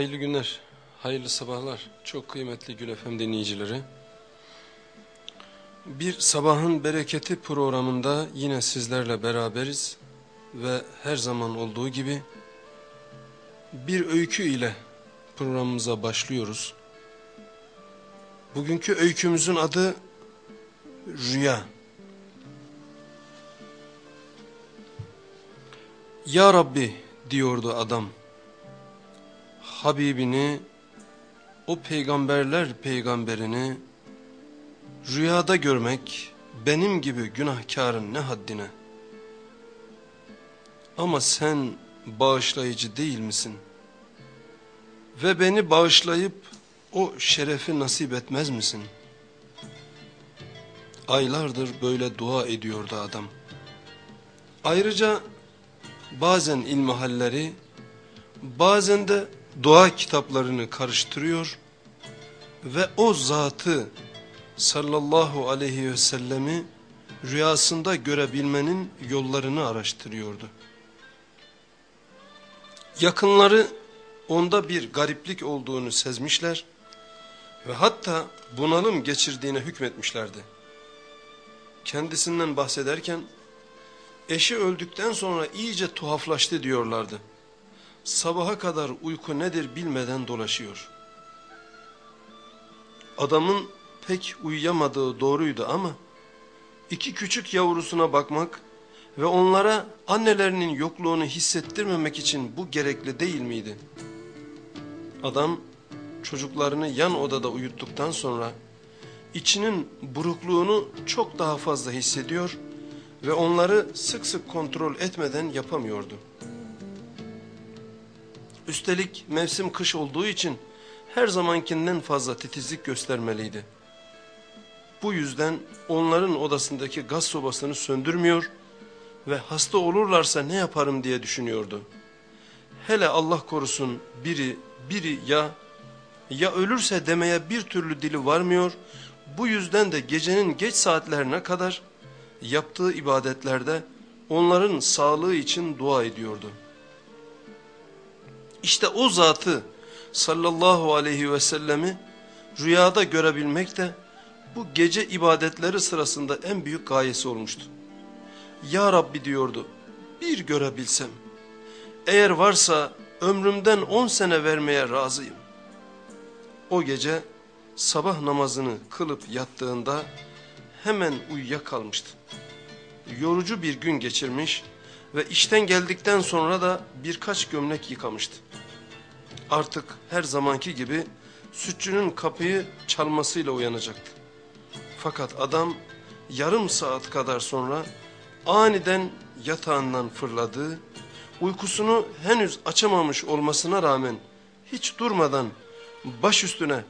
Hayırlı günler, hayırlı sabahlar. Çok kıymetli Gül FM dinleyicileri. Bir sabahın bereketi programında yine sizlerle beraberiz ve her zaman olduğu gibi bir öykü ile programımıza başlıyoruz. Bugünkü öykümüzün adı Rüya. Ya Rabbi diyordu adam. Habibini, o peygamberler peygamberini rüyada görmek benim gibi günahkarın ne haddine? Ama sen bağışlayıcı değil misin? Ve beni bağışlayıp o şerefi nasip etmez misin? Aylardır böyle dua ediyordu adam. Ayrıca bazen ilmihalleri, bazen de dua kitaplarını karıştırıyor ve o zatı sallallahu aleyhi ve sellemi rüyasında görebilmenin yollarını araştırıyordu. Yakınları onda bir gariplik olduğunu sezmişler ve hatta bunalım geçirdiğine hükmetmişlerdi. Kendisinden bahsederken eşi öldükten sonra iyice tuhaflaştı diyorlardı. Sabaha kadar uyku nedir bilmeden dolaşıyor. Adamın pek uyuyamadığı doğruydu ama iki küçük yavrusuna bakmak ve onlara annelerinin yokluğunu hissettirmemek için bu gerekli değil miydi? Adam çocuklarını yan odada uyuttuktan sonra içinin burukluğunu çok daha fazla hissediyor ve onları sık sık kontrol etmeden yapamıyordu. Üstelik mevsim kış olduğu için her zamankinden fazla titizlik göstermeliydi. Bu yüzden onların odasındaki gaz sobasını söndürmüyor ve hasta olurlarsa ne yaparım diye düşünüyordu. Hele Allah korusun biri, biri ya, ya ölürse demeye bir türlü dili varmıyor, bu yüzden de gecenin geç saatlerine kadar yaptığı ibadetlerde onların sağlığı için dua ediyordu. İşte o zatı sallallahu aleyhi ve sellemi rüyada görebilmek de bu gece ibadetleri sırasında en büyük gayesi olmuştu. Ya Rabbi diyordu bir görebilsem eğer varsa ömrümden on sene vermeye razıyım. O gece sabah namazını kılıp yattığında hemen uyuyakalmıştı. Yorucu bir gün geçirmiş ve işten geldikten sonra da birkaç gömlek yıkamıştı. Artık her zamanki gibi sütçünün kapıyı çalmasıyla uyanacaktı. Fakat adam yarım saat kadar sonra aniden yatağından fırladı, uykusunu henüz açamamış olmasına rağmen hiç durmadan baş üstüne,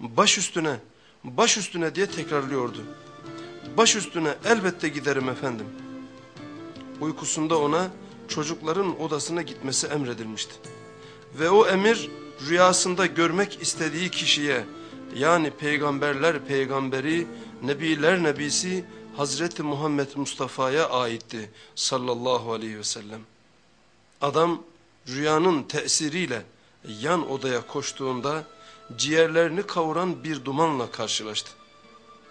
baş üstüne, baş üstüne diye tekrarlıyordu. Baş üstüne elbette giderim efendim. Uykusunda ona çocukların odasına gitmesi emredilmişti. Ve o emir rüyasında görmek istediği kişiye yani peygamberler peygamberi, nebiler nebisi Hazreti Muhammed Mustafa'ya aitti sallallahu aleyhi ve sellem. Adam rüyanın tesiriyle yan odaya koştuğunda ciğerlerini kavuran bir dumanla karşılaştı.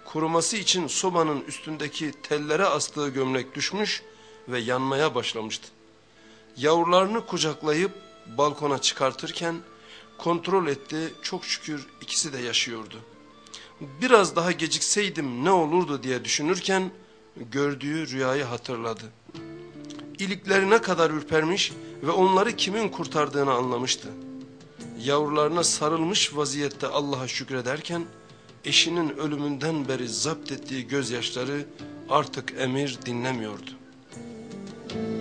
Kuruması için sobanın üstündeki tellere astığı gömlek düşmüş ve yanmaya başlamıştı. Yavrularını kucaklayıp balkona çıkartırken kontrol etti çok şükür ikisi de yaşıyordu. Biraz daha gecikseydim ne olurdu diye düşünürken gördüğü rüyayı hatırladı. İliklerine kadar ürpermiş ve onları kimin kurtardığını anlamıştı. Yavrularına sarılmış vaziyette Allah'a şükrederken eşinin ölümünden beri zapt ettiği gözyaşları artık emir dinlemiyordu. Evet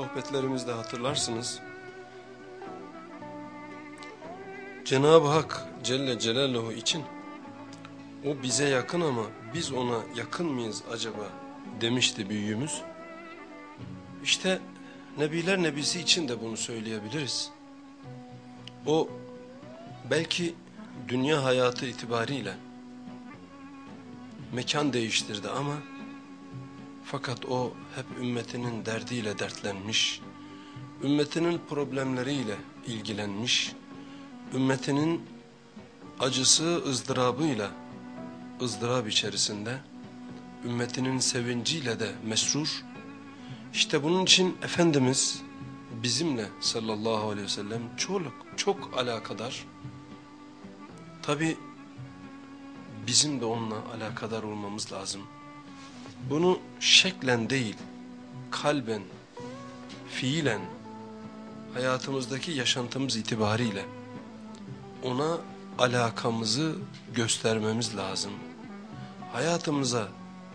sohbetlerimizde hatırlarsınız. Cenab-ı Hak Celle Celaluhu için o bize yakın ama biz ona yakın mıyız acaba demişti büyüğümüz. İşte Nebiler Nebisi için de bunu söyleyebiliriz. O belki dünya hayatı itibariyle mekan değiştirdi ama fakat o hep ümmetinin derdiyle dertlenmiş, ümmetinin problemleriyle ilgilenmiş, ümmetinin acısı ızdırabıyla ızdırap içerisinde, ümmetinin sevinciyle de mesrur. İşte bunun için Efendimiz bizimle sallallahu aleyhi ve sellem çok, çok alakadar. Tabi bizim de onunla alakadar olmamız lazım. Bunu şeklen değil, kalben, fiilen, hayatımızdaki yaşantımız itibariyle ona alakamızı göstermemiz lazım. Hayatımıza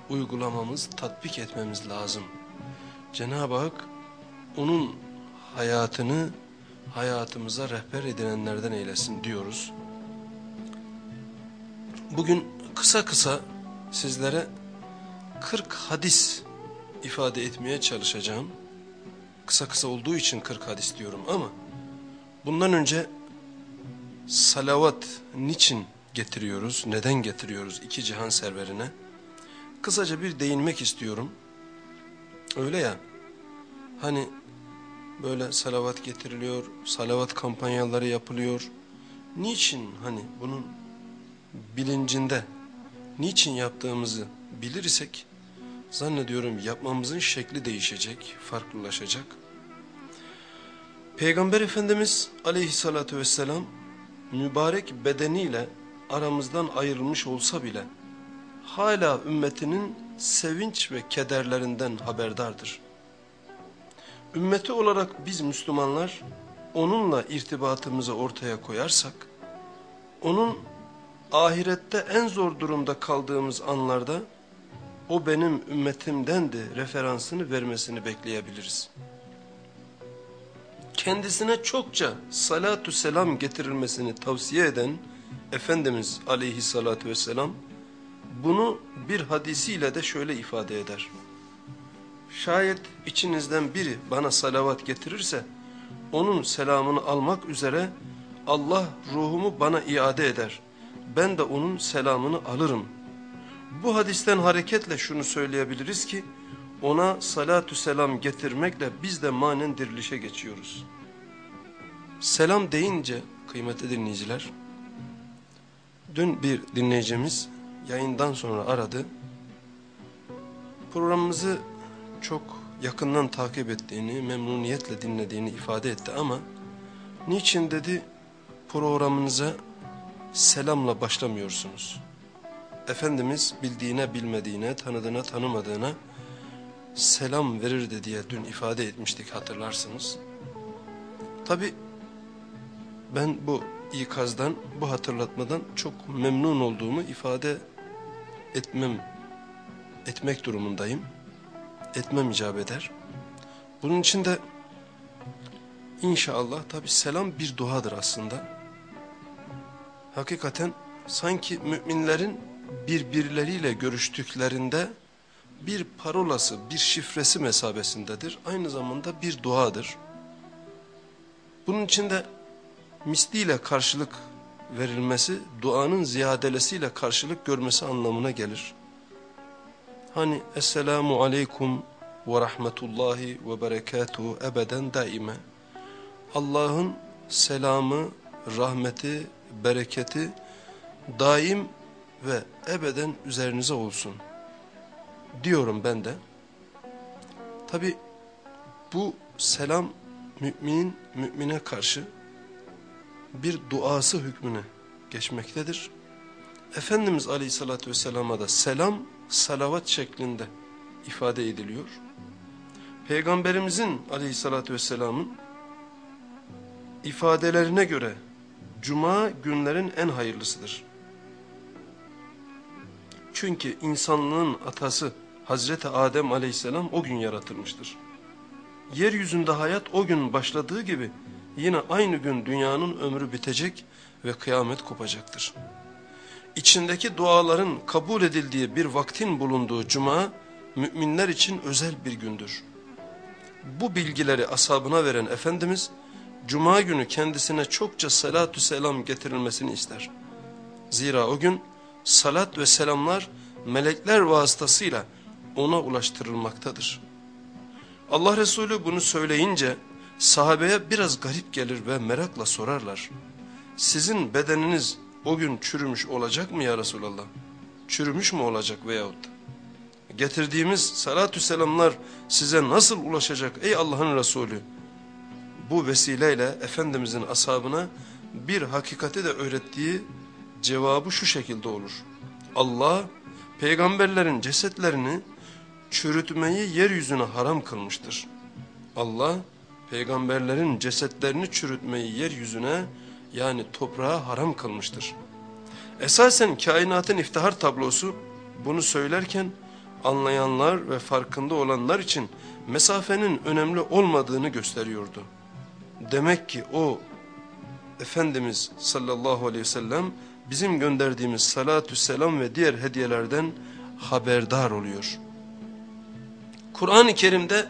uygulamamız, tatbik etmemiz lazım. Cenab-ı Hak onun hayatını hayatımıza rehber edinenlerden eylesin diyoruz. Bugün kısa kısa sizlere 40 hadis ifade etmeye çalışacağım. Kısa kısa olduğu için 40 hadis diyorum ama bundan önce salavat niçin getiriyoruz, neden getiriyoruz iki cihan serverine? Kısaca bir değinmek istiyorum. Öyle ya, hani böyle salavat getiriliyor, salavat kampanyaları yapılıyor. Niçin hani bunun bilincinde niçin yaptığımızı bilirsek zannediyorum yapmamızın şekli değişecek, farklılaşacak. Peygamber Efendimiz aleyhissalatü vesselam mübarek bedeniyle aramızdan ayrılmış olsa bile hala ümmetinin sevinç ve kederlerinden haberdardır. Ümmeti olarak biz Müslümanlar onunla irtibatımızı ortaya koyarsak, onun ahirette en zor durumda kaldığımız anlarda o benim ümmetimdendi referansını vermesini bekleyebiliriz. Kendisine çokça salatu selam getirilmesini tavsiye eden Efendimiz aleyhissalatu vesselam bunu bir hadisiyle de şöyle ifade eder. Şayet içinizden biri bana salavat getirirse onun selamını almak üzere Allah ruhumu bana iade eder ben de onun selamını alırım. Bu hadisten hareketle şunu söyleyebiliriz ki ona salatü selam getirmekle biz de manen dirilişe geçiyoruz. Selam deyince kıymetli dinleyiciler, dün bir dinleyicimiz yayından sonra aradı. Programımızı çok yakından takip ettiğini, memnuniyetle dinlediğini ifade etti ama niçin dedi programınıza selamla başlamıyorsunuz. Efendimiz bildiğine bilmediğine, tanıdığına tanımadığına selam verirdi diye dün ifade etmiştik hatırlarsınız. Tabi ben bu ikazdan, bu hatırlatmadan çok memnun olduğumu ifade etmem, etmek durumundayım. Etmem icap eder. Bunun için de inşallah tabi selam bir duadır aslında hakikaten sanki müminlerin birbirleriyle görüştüklerinde bir parolası, bir şifresi mesabesindedir. Aynı zamanda bir duadır. Bunun içinde misliyle karşılık verilmesi, duanın ziyadelesiyle karşılık görmesi anlamına gelir. Hani Esselamu Aleyküm ve Rahmetullahi ve Berekatuhu ebeden daime. Allah'ın selamı, rahmeti bereketi daim ve ebeden üzerinize olsun diyorum ben de. Tabi bu selam müminin mümine karşı bir duası hükmüne geçmektedir. Efendimiz Aleyhisselatü Vesselam'a da selam salavat şeklinde ifade ediliyor. Peygamberimizin Aleyhisselatü Vesselam'ın ifadelerine göre cuma günlerin en hayırlısıdır. Çünkü insanlığın atası Hazreti Adem aleyhisselam o gün yaratılmıştır. Yeryüzünde hayat o gün başladığı gibi yine aynı gün dünyanın ömrü bitecek ve kıyamet kopacaktır. İçindeki duaların kabul edildiği bir vaktin bulunduğu cuma müminler için özel bir gündür. Bu bilgileri ashabına veren Efendimiz cuma günü kendisine çokça salatü selam getirilmesini ister. Zira o gün salat ve selamlar melekler vasıtasıyla ona ulaştırılmaktadır. Allah Resulü bunu söyleyince sahabeye biraz garip gelir ve merakla sorarlar. Sizin bedeniniz o gün çürümüş olacak mı ya Resulallah? Çürümüş mü olacak veyahut da? Getirdiğimiz salatü selamlar size nasıl ulaşacak ey Allah'ın Resulü? Bu vesileyle Efendimizin ashabına bir hakikati de öğrettiği cevabı şu şekilde olur. Allah peygamberlerin cesetlerini çürütmeyi yeryüzüne haram kılmıştır. Allah peygamberlerin cesetlerini çürütmeyi yeryüzüne yani toprağa haram kılmıştır. Esasen kainatın iftihar tablosu bunu söylerken anlayanlar ve farkında olanlar için mesafenin önemli olmadığını gösteriyordu. Demek ki o Efendimiz sallallahu aleyhi ve sellem bizim gönderdiğimiz salatü selam ve diğer hediyelerden haberdar oluyor. Kur'an-ı Kerim'de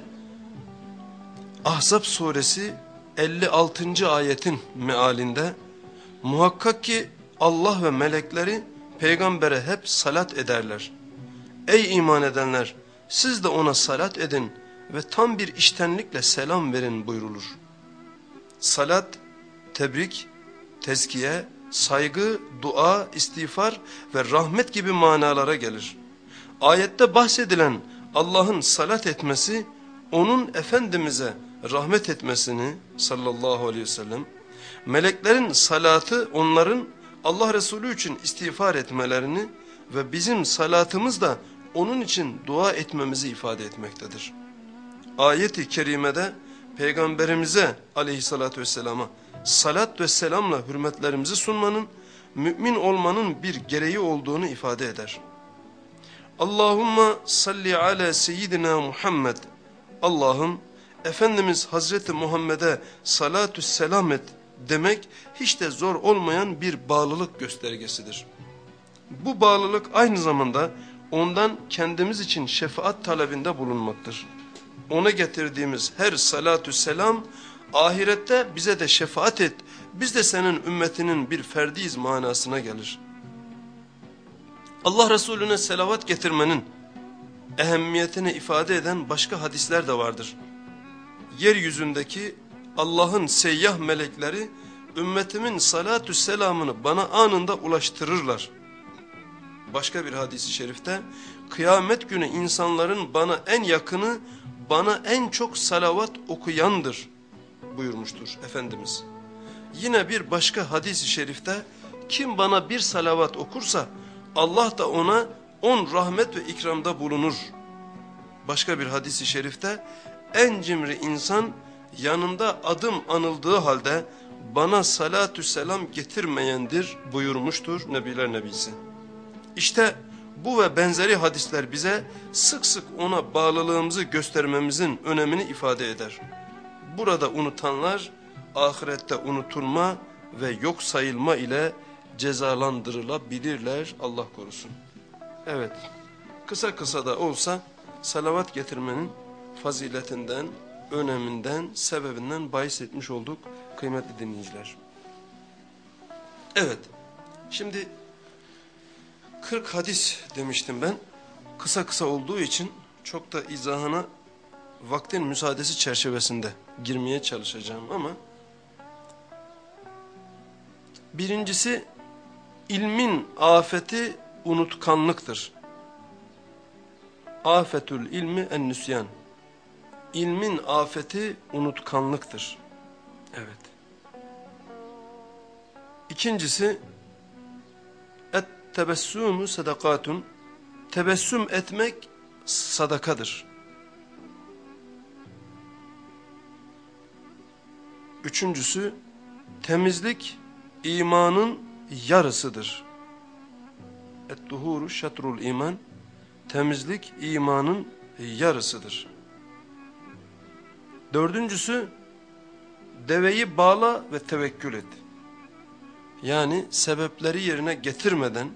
Ahzab suresi 56. ayetin mealinde muhakkak ki Allah ve melekleri peygambere hep salat ederler. Ey iman edenler siz de ona salat edin ve tam bir iştenlikle selam verin buyrulur. Salat, tebrik, tezkiye, saygı, dua, istiğfar ve rahmet gibi manalara gelir. Ayette bahsedilen Allah'ın salat etmesi, onun Efendimiz'e rahmet etmesini sallallahu aleyhi ve sellem, meleklerin salatı onların Allah Resulü için istiğfar etmelerini ve bizim salatımız da onun için dua etmemizi ifade etmektedir. Ayet-i kerimede peygamberimize aleyhissalatü vesselama salat ve selamla hürmetlerimizi sunmanın mümin olmanın bir gereği olduğunu ifade eder. Allahumma salli ala seyyidina Muhammed. Allah'ım Efendimiz Hazreti Muhammed'e salatü selam et demek hiç de zor olmayan bir bağlılık göstergesidir. Bu bağlılık aynı zamanda ondan kendimiz için şefaat talebinde bulunmaktır. Ona getirdiğimiz her salatü selam ahirette bize de şefaat et, biz de senin ümmetinin bir ferdiyiz manasına gelir. Allah Resulüne selavat getirmenin ehemmiyetini ifade eden başka hadisler de vardır. Yeryüzündeki Allah'ın seyyah melekleri ümmetimin salatü selamını bana anında ulaştırırlar. Başka bir hadisi şerifte kıyamet günü insanların bana en yakını bana en çok salavat okuyandır buyurmuştur Efendimiz. Yine bir başka hadisi şerifte kim bana bir salavat okursa Allah da ona on rahmet ve ikramda bulunur. Başka bir hadisi şerifte en cimri insan yanında adım anıldığı halde bana salatü selam getirmeyendir buyurmuştur Nebiler Nebisi. İşte bu ve benzeri hadisler bize sık sık ona bağlılığımızı göstermemizin önemini ifade eder. Burada unutanlar ahirette unutulma ve yok sayılma ile cezalandırılabilirler Allah korusun. Evet kısa kısa da olsa salavat getirmenin faziletinden, öneminden, sebebinden bahis etmiş olduk kıymetli dinleyiciler. Evet şimdi 40 hadis demiştim ben. Kısa kısa olduğu için çok da izahına vaktin müsaadesi çerçevesinde girmeye çalışacağım ama birincisi ilmin afeti unutkanlıktır. Afetül ilmi en nüsyan. İlmin afeti unutkanlıktır. Evet. İkincisi et tebessümü sadakatun. Tebessüm etmek sadakadır. Üçüncüsü temizlik imanın yarısıdır. Et-duhuru şatrul iman. Temizlik imanın yarısıdır. Dördüncüsü deveyi bağla ve tevekkül et. Yani sebepleri yerine getirmeden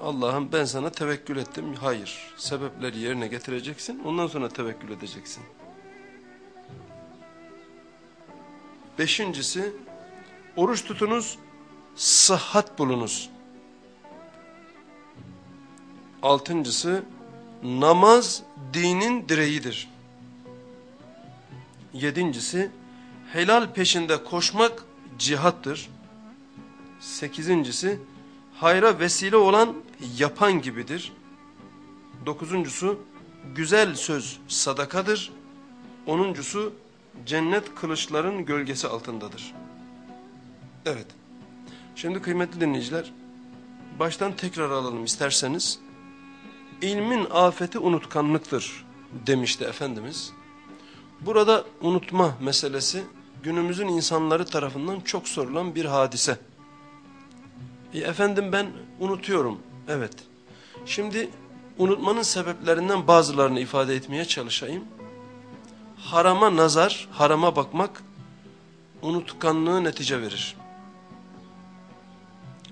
Allah'ım ben sana tevekkül ettim. Hayır. Sebepleri yerine getireceksin. Ondan sonra tevekkül edeceksin. Beşincisi oruç tutunuz, sıhhat bulunuz. Altıncısı namaz dinin direğidir. Yedincisi helal peşinde koşmak cihattır. Sekizincisi hayra vesile olan yapan gibidir. Dokuzuncusu güzel söz sadakadır. Onuncusu cennet kılıçların gölgesi altındadır. Evet. Şimdi kıymetli dinleyiciler baştan tekrar alalım isterseniz. İlmin afeti unutkanlıktır demişti Efendimiz. Burada unutma meselesi günümüzün insanları tarafından çok sorulan bir hadise. E, efendim ben unutuyorum. Evet. Şimdi unutmanın sebeplerinden bazılarını ifade etmeye çalışayım. Harama nazar, harama bakmak unutkanlığı netice verir.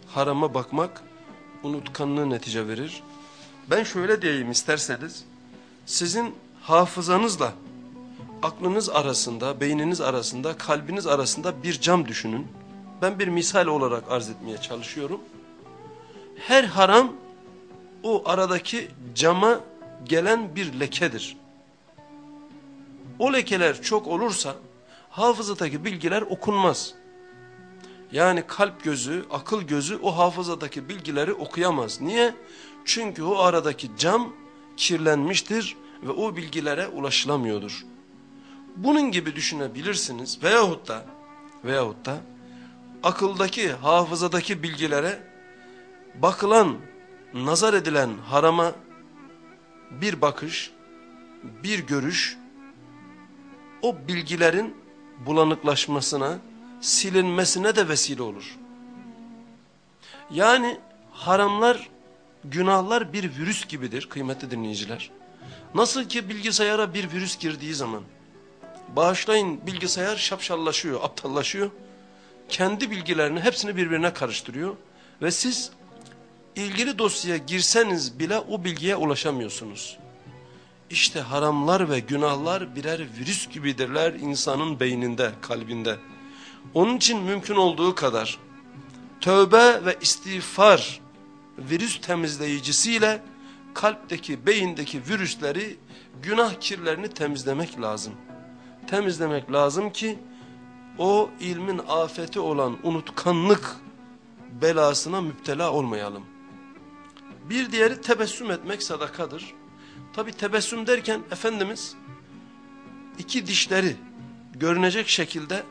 Harama bakmak unutkanlığı netice verir. Ben şöyle diyeyim isterseniz. Sizin hafızanızla aklınız arasında, beyniniz arasında, kalbiniz arasında bir cam düşünün. Ben bir misal olarak arz etmeye çalışıyorum. Her haram o aradaki cama gelen bir lekedir. O lekeler çok olursa hafızadaki bilgiler okunmaz. Yani kalp gözü, akıl gözü o hafızadaki bilgileri okuyamaz. Niye? Çünkü o aradaki cam kirlenmiştir ve o bilgilere ulaşılamıyordur. Bunun gibi düşünebilirsiniz veyahut da veyahut da akıldaki, hafızadaki bilgilere bakılan, nazar edilen harama bir bakış, bir görüş o bilgilerin bulanıklaşmasına, silinmesine de vesile olur. Yani haramlar, günahlar bir virüs gibidir kıymetli dinleyiciler. Nasıl ki bilgisayara bir virüs girdiği zaman, bağışlayın bilgisayar şapşallaşıyor, aptallaşıyor. Kendi bilgilerini hepsini birbirine karıştırıyor. Ve siz ilgili dosyaya girseniz bile o bilgiye ulaşamıyorsunuz. İşte haramlar ve günahlar birer virüs gibidirler insanın beyninde, kalbinde. Onun için mümkün olduğu kadar tövbe ve istiğfar virüs temizleyicisiyle kalpteki, beyindeki virüsleri, günah kirlerini temizlemek lazım. Temizlemek lazım ki o ilmin afeti olan unutkanlık belasına müptela olmayalım. Bir diğeri tebessüm etmek sadakadır. Tabi tebessüm derken Efendimiz iki dişleri görünecek şekilde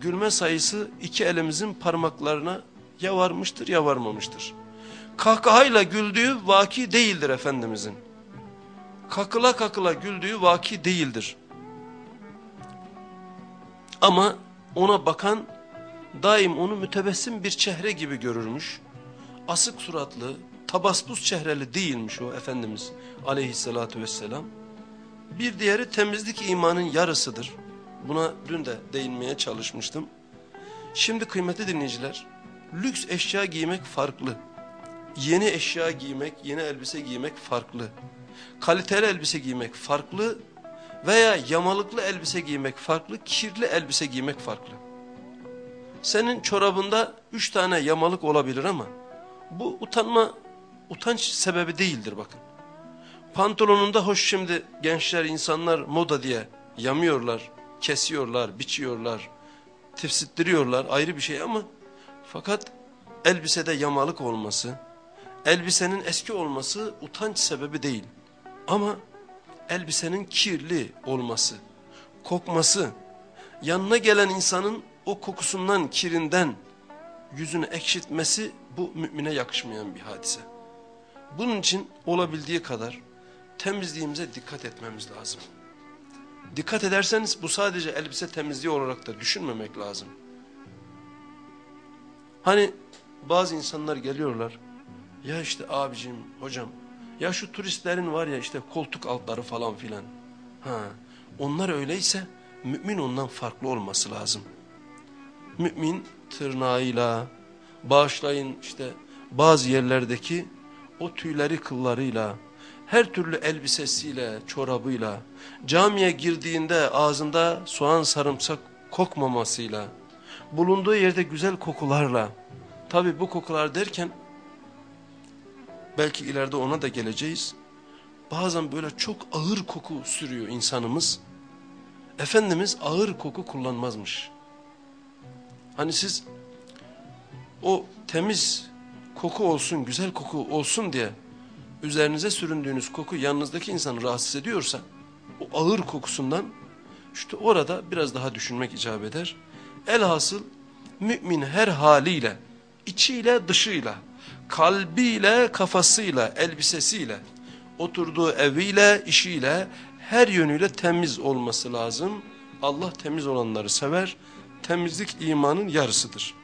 gülme sayısı iki elimizin parmaklarına ya varmıştır ya varmamıştır. Kahkahayla güldüğü vaki değildir Efendimizin. Kakıla kakıla güldüğü vaki değildir. Ama ona bakan daim onu mütebessim bir çehre gibi görürmüş. Asık suratlı, tabaspus çehreli değilmiş o Efendimiz aleyhissalatu vesselam. Bir diğeri temizlik imanın yarısıdır. Buna dün de değinmeye çalışmıştım. Şimdi kıymetli dinleyiciler, lüks eşya giymek farklı. Yeni eşya giymek, yeni elbise giymek farklı. Kaliteli elbise giymek farklı veya yamalıklı elbise giymek farklı, kirli elbise giymek farklı. Senin çorabında üç tane yamalık olabilir ama bu utanma, utanç sebebi değildir bakın. Pantolonunda hoş şimdi gençler, insanlar moda diye yamıyorlar, kesiyorlar, biçiyorlar, tifsittiriyorlar ayrı bir şey ama fakat elbisede yamalık olması, elbisenin eski olması utanç sebebi değil. Ama elbisenin kirli olması, kokması, yanına gelen insanın o kokusundan, kirinden yüzünü ekşitmesi bu mümine yakışmayan bir hadise. Bunun için olabildiği kadar temizliğimize dikkat etmemiz lazım. Dikkat ederseniz bu sadece elbise temizliği olarak da düşünmemek lazım. Hani bazı insanlar geliyorlar. Ya işte abicim, hocam. Ya şu turistlerin var ya işte koltuk altları falan filan. Ha, onlar öyleyse mümin ondan farklı olması lazım. Mümin tırnağıyla, bağışlayın işte bazı yerlerdeki o tüyleri kıllarıyla, her türlü elbisesiyle, çorabıyla, camiye girdiğinde ağzında soğan sarımsak kokmamasıyla, bulunduğu yerde güzel kokularla, tabi bu kokular derken, belki ileride ona da geleceğiz, bazen böyle çok ağır koku sürüyor insanımız, Efendimiz ağır koku kullanmazmış. Hani siz o temiz koku olsun, güzel koku olsun diye üzerinize süründüğünüz koku yanınızdaki insanı rahatsız ediyorsa o ağır kokusundan işte orada biraz daha düşünmek icap eder. Elhasıl mümin her haliyle, içiyle dışıyla, kalbiyle kafasıyla, elbisesiyle, oturduğu eviyle, işiyle, her yönüyle temiz olması lazım. Allah temiz olanları sever. Temizlik imanın yarısıdır.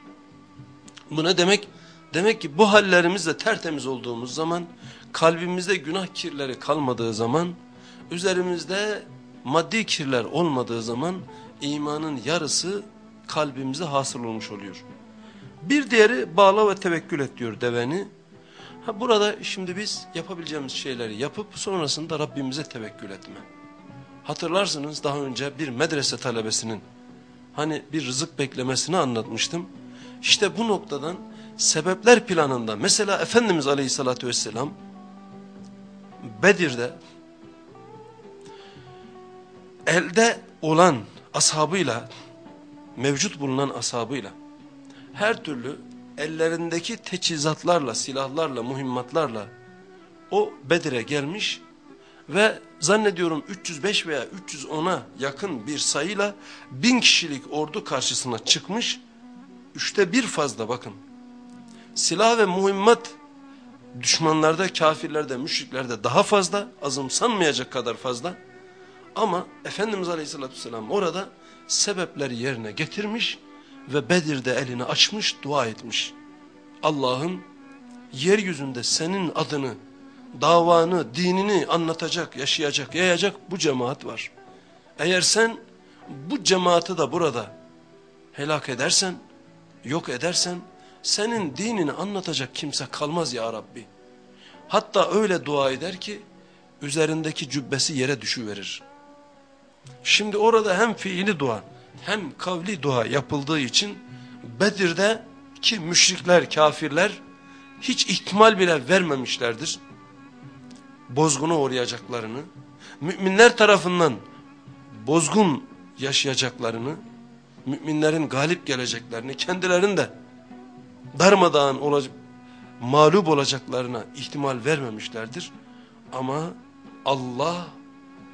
Bu ne demek? Demek ki bu hallerimizle tertemiz olduğumuz zaman, kalbimizde günah kirleri kalmadığı zaman, üzerimizde maddi kirler olmadığı zaman imanın yarısı kalbimize hasıl olmuş oluyor. Bir diğeri bağla ve tevekkül et diyor deveni. Ha burada şimdi biz yapabileceğimiz şeyleri yapıp sonrasında Rabbimize tevekkül etme. Hatırlarsınız daha önce bir medrese talebesinin hani bir rızık beklemesini anlatmıştım. İşte bu noktadan sebepler planında mesela Efendimiz Aleyhisselatü Vesselam Bedir'de elde olan ashabıyla mevcut bulunan ashabıyla her türlü ellerindeki teçhizatlarla, silahlarla, muhimmatlarla o Bedir'e gelmiş ve zannediyorum 305 veya 310'a yakın bir sayıyla bin kişilik ordu karşısına çıkmış. Üçte bir fazla bakın. Silah ve muhimmat düşmanlarda, kafirlerde, müşriklerde daha fazla, azımsanmayacak kadar fazla. Ama Efendimiz Aleyhisselatü Vesselam orada sebepleri yerine getirmiş ve Bedir'de elini açmış, dua etmiş. Allah'ım yeryüzünde senin adını, davanı, dinini anlatacak, yaşayacak, yayacak bu cemaat var. Eğer sen bu cemaati de burada helak edersen, yok edersen, senin dinini anlatacak kimse kalmaz ya Rabbi. Hatta öyle dua eder ki, üzerindeki cübbesi yere düşüverir. Şimdi orada hem fiili dua hem kavli dua yapıldığı için Bedir'de ki müşrikler, kafirler hiç ihtimal bile vermemişlerdir. Bozguna uğrayacaklarını, müminler tarafından bozgun yaşayacaklarını, müminlerin galip geleceklerini, kendilerinin de darmadağın olacak, mağlup olacaklarına ihtimal vermemişlerdir. Ama Allah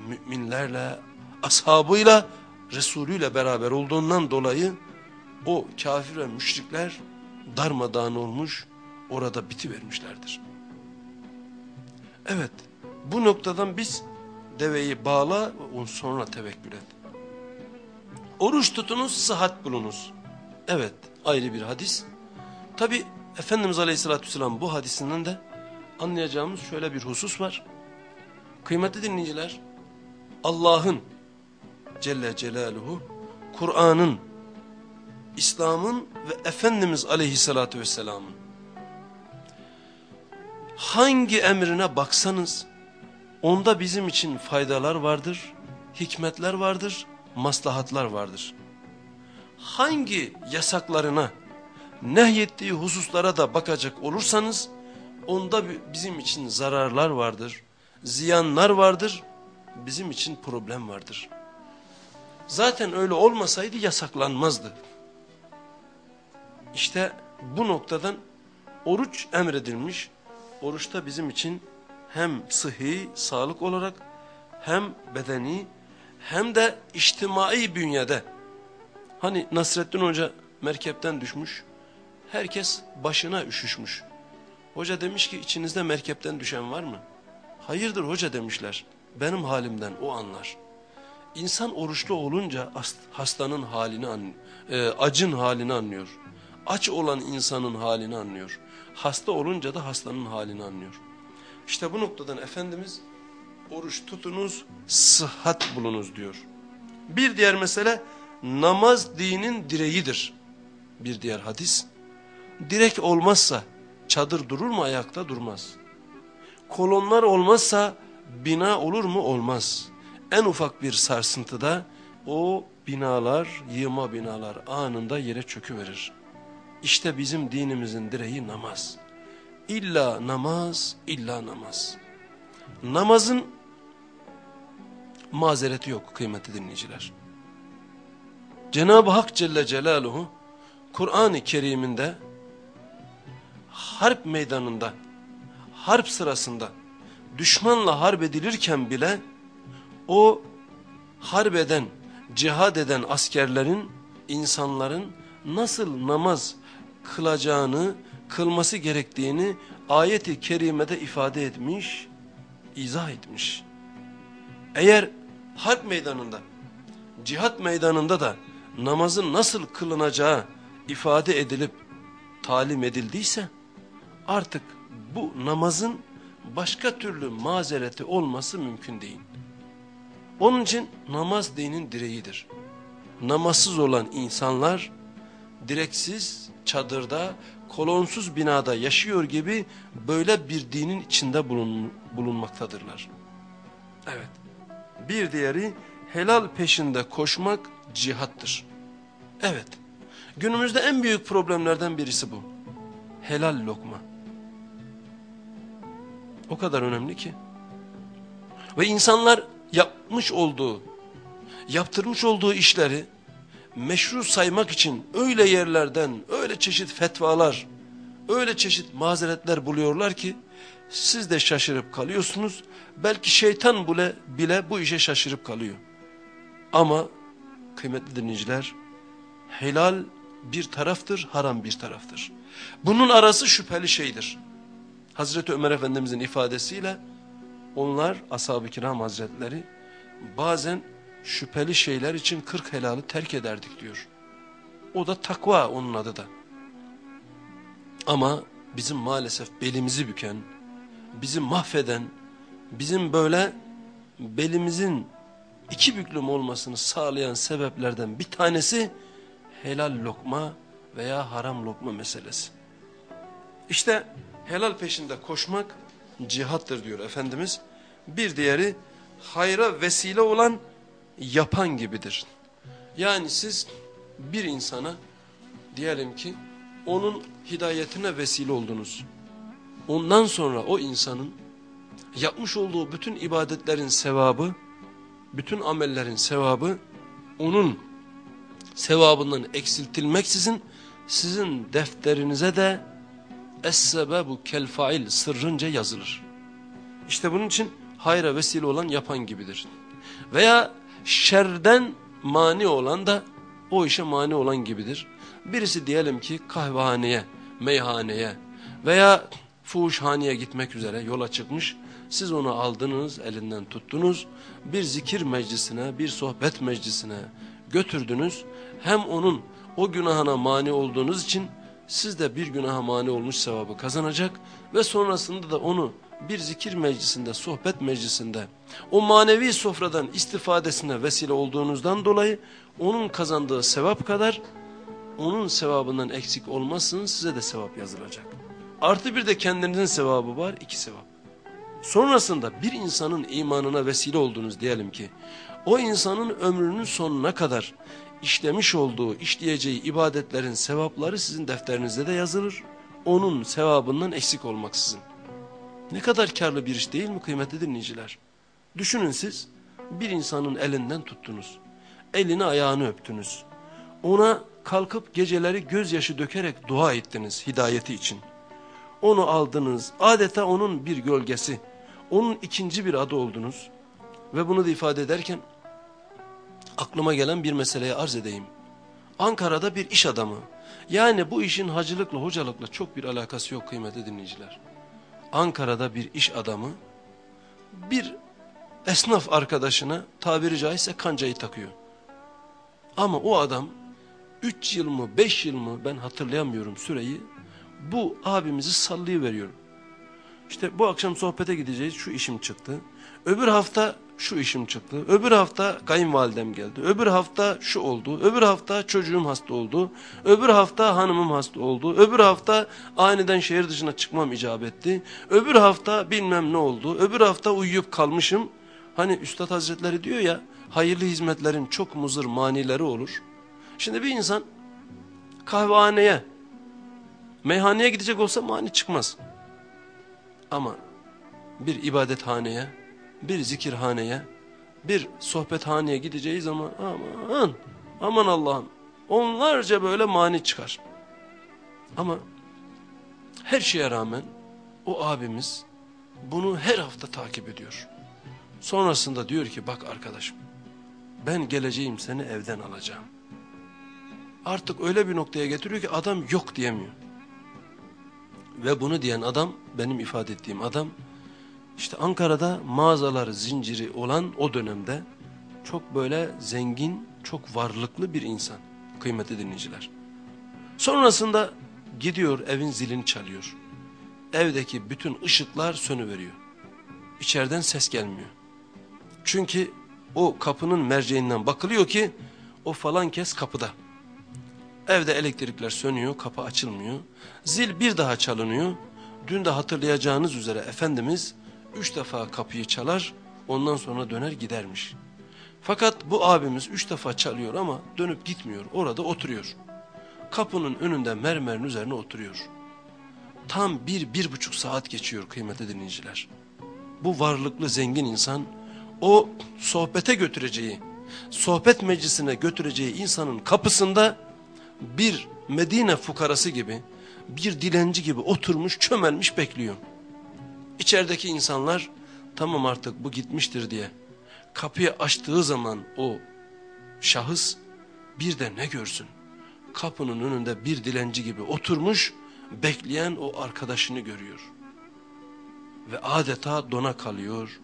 müminlerle, ashabıyla, Resulüyle beraber olduğundan dolayı o kafir ve müşrikler darmadağın olmuş, orada bitivermişlerdir. Evet, bu noktadan biz deveyi bağla sonra tevekkül et. Oruç tutunuz, sıhhat bulunuz. Evet, ayrı bir hadis. Tabi Efendimiz Aleyhisselatü Vesselam bu hadisinden de anlayacağımız şöyle bir husus var. Kıymetli dinleyiciler, Allah'ın Celle Celaluhu, Kur'an'ın, İslam'ın ve Efendimiz Aleyhisselatü Vesselam'ın hangi emrine baksanız onda bizim için faydalar vardır, hikmetler vardır, maslahatlar vardır. Hangi yasaklarına, nehyettiği hususlara da bakacak olursanız onda bizim için zararlar vardır, ziyanlar vardır, bizim için problem vardır. Zaten öyle olmasaydı yasaklanmazdı. İşte bu noktadan Oruç emredilmiş. Oruçta bizim için hem sıhhi, sağlık olarak hem bedeni hem de içtimai bünyede. Hani Nasrettin Hoca merkepten düşmüş. Herkes başına üşüşmüş. Hoca demiş ki içinizde merkepten düşen var mı? Hayırdır hoca demişler. Benim halimden o anlar. İnsan oruçlu olunca hastanın halini anlıyor. E, acın halini anlıyor. Aç olan insanın halini anlıyor. Hasta olunca da hastanın halini anlıyor. İşte bu noktadan Efendimiz oruç tutunuz, sıhhat bulunuz diyor. Bir diğer mesele namaz dinin direğidir. Bir diğer hadis. Direk olmazsa çadır durur mu ayakta durmaz. Kolonlar olmazsa bina olur mu olmaz. En ufak bir sarsıntıda o binalar, yığma binalar anında yere çöküverir. İşte bizim dinimizin direği namaz. İlla namaz, illa namaz. Namazın mazereti yok kıymetli dinleyiciler. Cenab-ı Hak Celle Celaluhu Kur'an-ı Kerim'inde harp meydanında, harp sırasında düşmanla harp edilirken bile o harp eden, cihad eden askerlerin, insanların nasıl namaz kılacağını, kılması gerektiğini ayeti kerimede ifade etmiş, izah etmiş. Eğer harp meydanında, cihat meydanında da namazın nasıl kılınacağı ifade edilip talim edildiyse artık bu namazın başka türlü mazereti olması mümkün değil. Onun için namaz dinin direğidir. Namazsız olan insanlar direksiz, çadırda, kolonsuz binada yaşıyor gibi böyle bir dinin içinde bulun, bulunmaktadırlar. Evet. Bir diğeri helal peşinde koşmak cihattır. Evet. Günümüzde en büyük problemlerden birisi bu. Helal lokma. O kadar önemli ki. Ve insanlar yapmış olduğu, yaptırmış olduğu işleri meşru saymak için öyle yerlerden, öyle çeşit fetvalar, öyle çeşit mazeretler buluyorlar ki siz de şaşırıp kalıyorsunuz. Belki şeytan bile, bile bu işe şaşırıp kalıyor. Ama kıymetli dinleyiciler, helal bir taraftır, haram bir taraftır. Bunun arası şüpheli şeydir. Hazreti Ömer Efendimizin ifadesiyle onlar ashab-ı kiram hazretleri bazen şüpheli şeyler için kırk helalı terk ederdik diyor. O da takva onun adı da. Ama bizim maalesef belimizi büken, bizi mahveden, bizim böyle belimizin iki büklüm olmasını sağlayan sebeplerden bir tanesi helal lokma veya haram lokma meselesi. İşte helal peşinde koşmak cihattır diyor Efendimiz. Bir diğeri hayra vesile olan yapan gibidir. Yani siz bir insana diyelim ki onun hidayetine vesile oldunuz. Ondan sonra o insanın yapmış olduğu bütün ibadetlerin sevabı, bütün amellerin sevabı onun sevabından eksiltilmeksizin sizin defterinize de es-sebebu kel-fail sırrınca yazılır. İşte bunun için hayra vesile olan yapan gibidir. Veya şerden mani olan da o işe mani olan gibidir. Birisi diyelim ki kahvehaneye, meyhaneye veya fuhuşhaneye gitmek üzere yola çıkmış. Siz onu aldınız, elinden tuttunuz. Bir zikir meclisine, bir sohbet meclisine götürdünüz. Hem onun o günahına mani olduğunuz için siz de bir günaha mani olmuş sevabı kazanacak ve sonrasında da onu bir zikir meclisinde, sohbet meclisinde o manevi sofradan istifadesine vesile olduğunuzdan dolayı onun kazandığı sevap kadar onun sevabından eksik olmasın size de sevap yazılacak. Artı bir de kendinizin sevabı var, iki sevap. Sonrasında bir insanın imanına vesile oldunuz diyelim ki, o insanın ömrünün sonuna kadar işlemiş olduğu, işleyeceği ibadetlerin sevapları sizin defterinizde de yazılır. Onun sevabından eksik olmaksızın. Ne kadar karlı bir iş değil mi kıymetli dinleyiciler? Düşünün siz bir insanın elinden tuttunuz. Elini ayağını öptünüz. Ona kalkıp geceleri gözyaşı dökerek dua ettiniz hidayeti için. Onu aldınız. Adeta onun bir gölgesi. Onun ikinci bir adı oldunuz. Ve bunu da ifade ederken aklıma gelen bir meseleye arz edeyim. Ankara'da bir iş adamı. Yani bu işin hacılıkla hocalıkla çok bir alakası yok kıymetli dinleyiciler. Ankara'da bir iş adamı bir esnaf arkadaşına tabiri caizse kancayı takıyor. Ama o adam 3 yıl mı 5 yıl mı ben hatırlayamıyorum süreyi bu abimizi sallayıveriyorum. İşte bu akşam sohbete gideceğiz şu işim çıktı. Öbür hafta şu işim çıktı. Öbür hafta kayınvalidem geldi. Öbür hafta şu oldu. Öbür hafta çocuğum hasta oldu. Öbür hafta hanımım hasta oldu. Öbür hafta aniden şehir dışına çıkmam icap etti. Öbür hafta bilmem ne oldu. Öbür hafta uyuyup kalmışım. Hani Üstad Hazretleri diyor ya hayırlı hizmetlerin çok muzır manileri olur. Şimdi bir insan kahvehaneye, meyhaneye gidecek olsa mani çıkmaz. Ama bir ibadethaneye, bir zikirhaneye, bir sohbethaneye gideceği zaman aman, aman Allah'ım onlarca böyle mani çıkar. Ama her şeye rağmen o abimiz bunu her hafta takip ediyor. Sonrasında diyor ki bak arkadaşım ben geleceğim seni evden alacağım. Artık öyle bir noktaya getiriyor ki adam yok diyemiyor. Ve bunu diyen adam benim ifade ettiğim adam işte Ankara'da mağazalar zinciri olan o dönemde çok böyle zengin, çok varlıklı bir insan kıymetli dinleyiciler. Sonrasında gidiyor evin zilini çalıyor. Evdeki bütün ışıklar sönüveriyor. İçeriden ses gelmiyor. Çünkü o kapının merceğinden bakılıyor ki o falan kes kapıda. Evde elektrikler sönüyor, kapı açılmıyor. Zil bir daha çalınıyor. Dün de hatırlayacağınız üzere Efendimiz üç defa kapıyı çalar, ondan sonra döner gidermiş. Fakat bu abimiz üç defa çalıyor ama dönüp gitmiyor, orada oturuyor. Kapının önünde mermerin üzerine oturuyor. Tam bir, bir buçuk saat geçiyor kıymetli dinleyiciler. Bu varlıklı zengin insan o sohbete götüreceği, sohbet meclisine götüreceği insanın kapısında bir Medine fukarası gibi, bir dilenci gibi oturmuş çömelmiş bekliyor. İçerideki insanlar tamam artık bu gitmiştir diye kapıyı açtığı zaman o şahıs bir de ne görsün? Kapının önünde bir dilenci gibi oturmuş bekleyen o arkadaşını görüyor. Ve adeta dona kalıyor,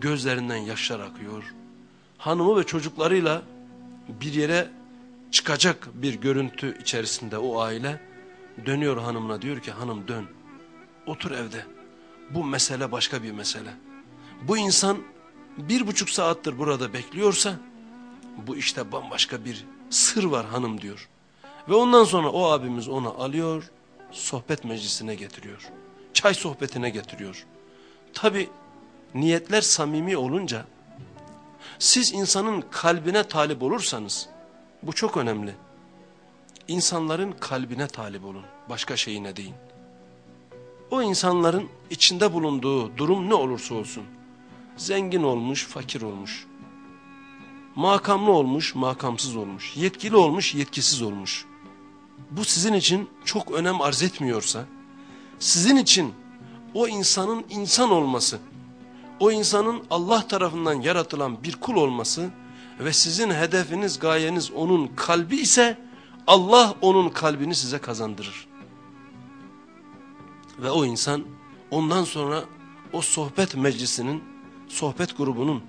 gözlerinden yaşlar akıyor. Hanımı ve çocuklarıyla bir yere çıkacak bir görüntü içerisinde o aile dönüyor hanımına diyor ki hanım dön otur evde bu mesele başka bir mesele. Bu insan bir buçuk saattir burada bekliyorsa bu işte bambaşka bir sır var hanım diyor. Ve ondan sonra o abimiz onu alıyor sohbet meclisine getiriyor. Çay sohbetine getiriyor. Tabi niyetler samimi olunca siz insanın kalbine talip olursanız bu çok önemli. İnsanların kalbine talip olun başka şeyine değil. O insanların içinde bulunduğu durum ne olursa olsun. Zengin olmuş, fakir olmuş. Makamlı olmuş, makamsız olmuş. Yetkili olmuş, yetkisiz olmuş. Bu sizin için çok önem arz etmiyorsa, sizin için o insanın insan olması, o insanın Allah tarafından yaratılan bir kul olması ve sizin hedefiniz, gayeniz onun kalbi ise Allah onun kalbini size kazandırır. Ve o insan ondan sonra o sohbet meclisinin, sohbet grubunun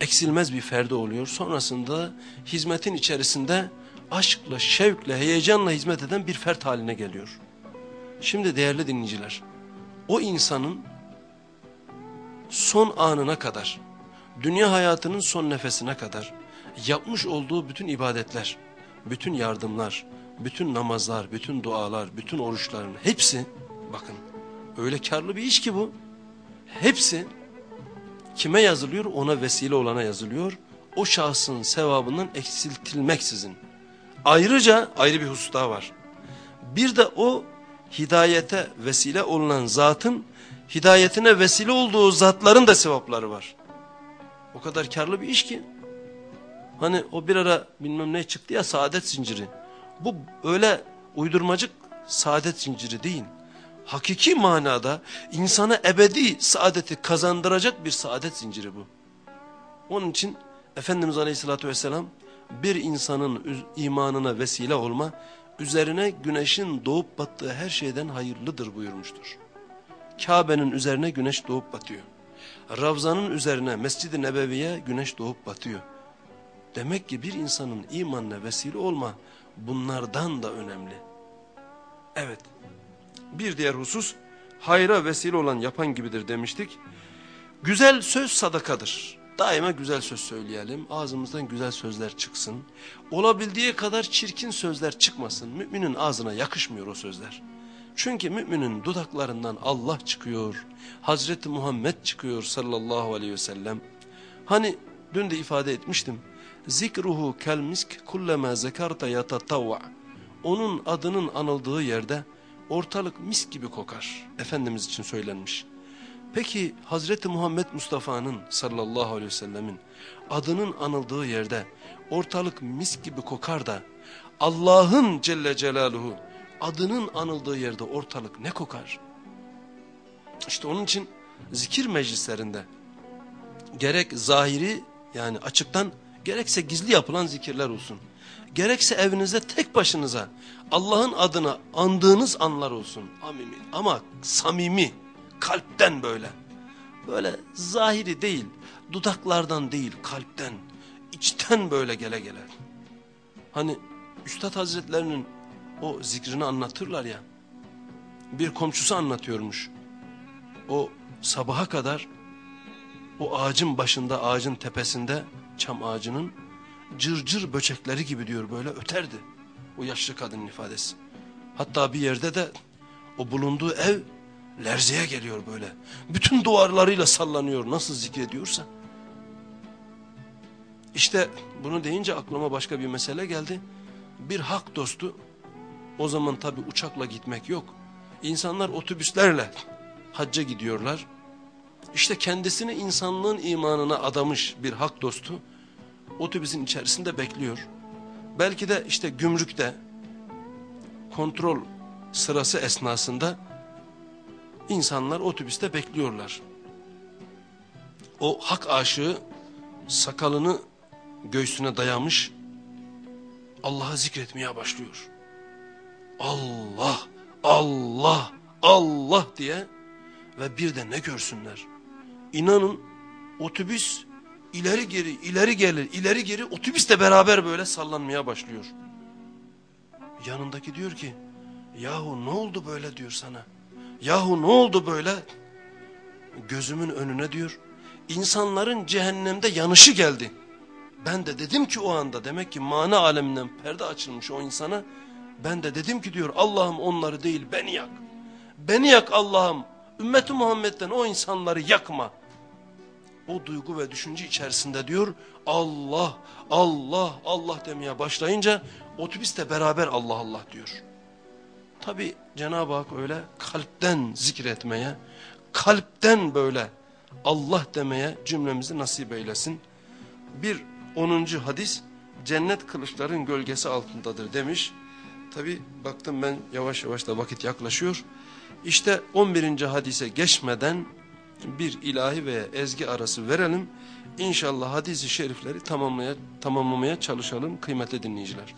eksilmez bir ferdi oluyor. Sonrasında hizmetin içerisinde aşkla, şevkle, heyecanla hizmet eden bir fert haline geliyor. Şimdi değerli dinleyiciler, o insanın son anına kadar, dünya hayatının son nefesine kadar yapmış olduğu bütün ibadetler, bütün yardımlar, bütün namazlar, bütün dualar, bütün oruçların hepsi bakın öyle karlı bir iş ki bu. Hepsi kime yazılıyor? Ona vesile olana yazılıyor. O şahsın sevabından eksiltilmeksizin. Ayrıca ayrı bir husus daha var. Bir de o hidayete vesile olunan zatın hidayetine vesile olduğu zatların da sevapları var. O kadar karlı bir iş ki. Hani o bir ara bilmem ne çıktı ya saadet zinciri. Bu öyle uydurmacık saadet zinciri değil. hakiki manada insana ebedi saadeti kazandıracak bir saadet zinciri bu. Onun için Efendimiz Aleyhisselatü Vesselam bir insanın imanına vesile olma, üzerine güneşin doğup battığı her şeyden hayırlıdır buyurmuştur. Kabe'nin üzerine güneş doğup batıyor. Ravzanın üzerine Mescid-i Nebevi'ye güneş doğup batıyor. Demek ki bir insanın imanına vesile olma bunlardan da önemli. Evet. Bir diğer husus hayra vesile olan yapan gibidir demiştik. Güzel söz sadakadır. Daima güzel söz söyleyelim. Ağzımızdan güzel sözler çıksın. Olabildiği kadar çirkin sözler çıkmasın. Müminin ağzına yakışmıyor o sözler. Çünkü müminin dudaklarından Allah çıkıyor. Hazreti Muhammed çıkıyor sallallahu aleyhi ve sellem. Hani dün de ifade etmiştim. Zikruhu kel misk kullema zekarta yatatavva. Onun adının anıldığı yerde ortalık mis gibi kokar. Efendimiz için söylenmiş. Peki Hazreti Muhammed Mustafa'nın sallallahu aleyhi ve sellemin adının anıldığı yerde ortalık mis gibi kokar da Allah'ın Celle Celaluhu adının anıldığı yerde ortalık ne kokar? İşte onun için zikir meclislerinde gerek zahiri yani açıktan gerekse gizli yapılan zikirler olsun. Gerekse evinizde tek başınıza Allah'ın adını andığınız anlar olsun. Amimi. Ama samimi, kalpten böyle. Böyle zahiri değil, dudaklardan değil, kalpten, içten böyle gele gele. Hani Üstad Hazretlerinin o zikrini anlatırlar ya. Bir komşusu anlatıyormuş. O sabaha kadar o ağacın başında, ağacın tepesinde, çam ağacının cırcır cır böcekleri gibi diyor böyle öterdi. O yaşlı kadının ifadesi. Hatta bir yerde de o bulunduğu ev lerzeye geliyor böyle. Bütün duvarlarıyla sallanıyor nasıl zikrediyorsa. İşte bunu deyince aklıma başka bir mesele geldi. Bir hak dostu o zaman tabi uçakla gitmek yok. İnsanlar otobüslerle hacca gidiyorlar. İşte kendisini insanlığın imanına adamış bir hak dostu otobüsün içerisinde bekliyor. Belki de işte gümrükte kontrol sırası esnasında insanlar otobüste bekliyorlar. O hak aşığı sakalını göğsüne dayamış Allah'ı zikretmeye başlıyor. Allah, Allah, Allah diye ve bir de ne görsünler. İnanın otobüs ileri geri, ileri gelir, ileri geri otobüs de beraber böyle sallanmaya başlıyor. Yanındaki diyor ki, yahu ne oldu böyle diyor sana. Yahu ne oldu böyle? Gözümün önüne diyor, insanların cehennemde yanışı geldi. Ben de dedim ki o anda demek ki mana aleminden perde açılmış o insana. Ben de dedim ki diyor Allah'ım onları değil beni yak. Beni yak Allah'ım. Ümmeti Muhammed'den o insanları yakma. O duygu ve düşünce içerisinde diyor Allah, Allah, Allah demeye başlayınca otobüs de beraber Allah Allah diyor. Tabi Cenab-ı Hak öyle kalpten zikretmeye, kalpten böyle Allah demeye cümlemizi nasip eylesin. Bir onuncu hadis cennet kılıçların gölgesi altındadır demiş. Tabi baktım ben yavaş yavaş da vakit yaklaşıyor. İşte 11. hadise geçmeden bir ilahi veya ezgi arası verelim. İnşallah hadisi şerifleri tamamlaya, tamamlamaya çalışalım kıymetli dinleyiciler.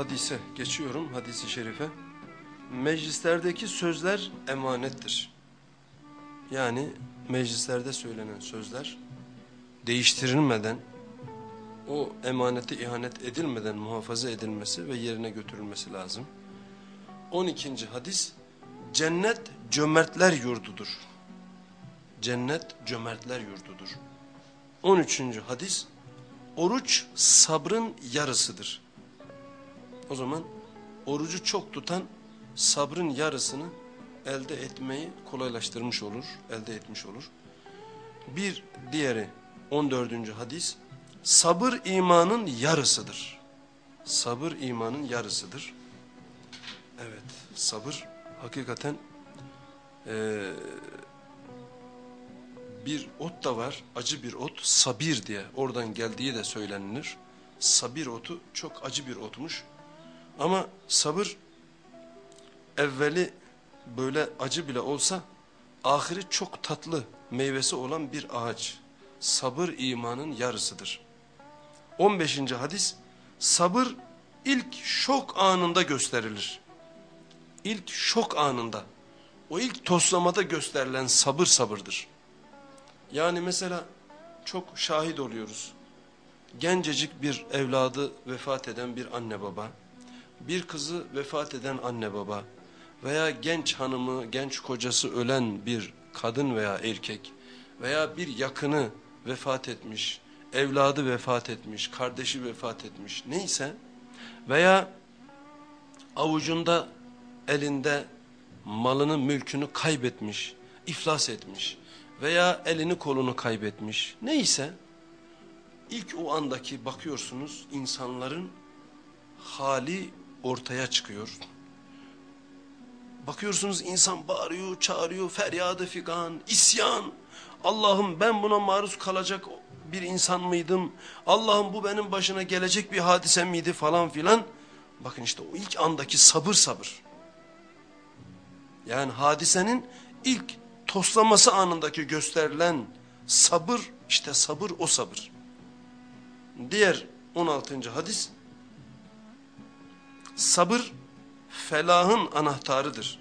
Hadise geçiyorum hadisi şerife. Meclislerdeki sözler emanettir. Yani meclislerde söylenen sözler değiştirilmeden o emanete ihanet edilmeden muhafaza edilmesi ve yerine götürülmesi lazım. 12. hadis cennet cömertler yurdudur. Cennet cömertler yurdudur. 13. hadis oruç sabrın yarısıdır. O zaman orucu çok tutan sabrın yarısını elde etmeyi kolaylaştırmış olur, elde etmiş olur. Bir diğeri 14. hadis sabır imanın yarısıdır. Sabır imanın yarısıdır. Evet sabır hakikaten e, bir ot da var acı bir ot sabir diye oradan geldiği de söylenilir. Sabir otu çok acı bir otmuş ama sabır evveli böyle acı bile olsa ahiri çok tatlı meyvesi olan bir ağaç. Sabır imanın yarısıdır. 15. hadis sabır ilk şok anında gösterilir. İlk şok anında o ilk toslamada gösterilen sabır sabırdır. Yani mesela çok şahit oluyoruz. Gencecik bir evladı vefat eden bir anne baba, bir kızı vefat eden anne baba veya genç hanımı, genç kocası ölen bir kadın veya erkek veya bir yakını vefat etmiş, evladı vefat etmiş, kardeşi vefat etmiş neyse veya avucunda elinde malını mülkünü kaybetmiş, iflas etmiş veya elini kolunu kaybetmiş neyse ilk o andaki bakıyorsunuz insanların hali ortaya çıkıyor. Bakıyorsunuz insan bağırıyor, çağırıyor, feryadı figan, isyan. Allah'ım ben buna maruz kalacak bir insan mıydım? Allah'ım bu benim başına gelecek bir hadise miydi falan filan. Bakın işte o ilk andaki sabır sabır. Yani hadisenin ilk toslaması anındaki gösterilen sabır işte sabır o sabır. Diğer 16. hadis sabır felahın anahtarıdır.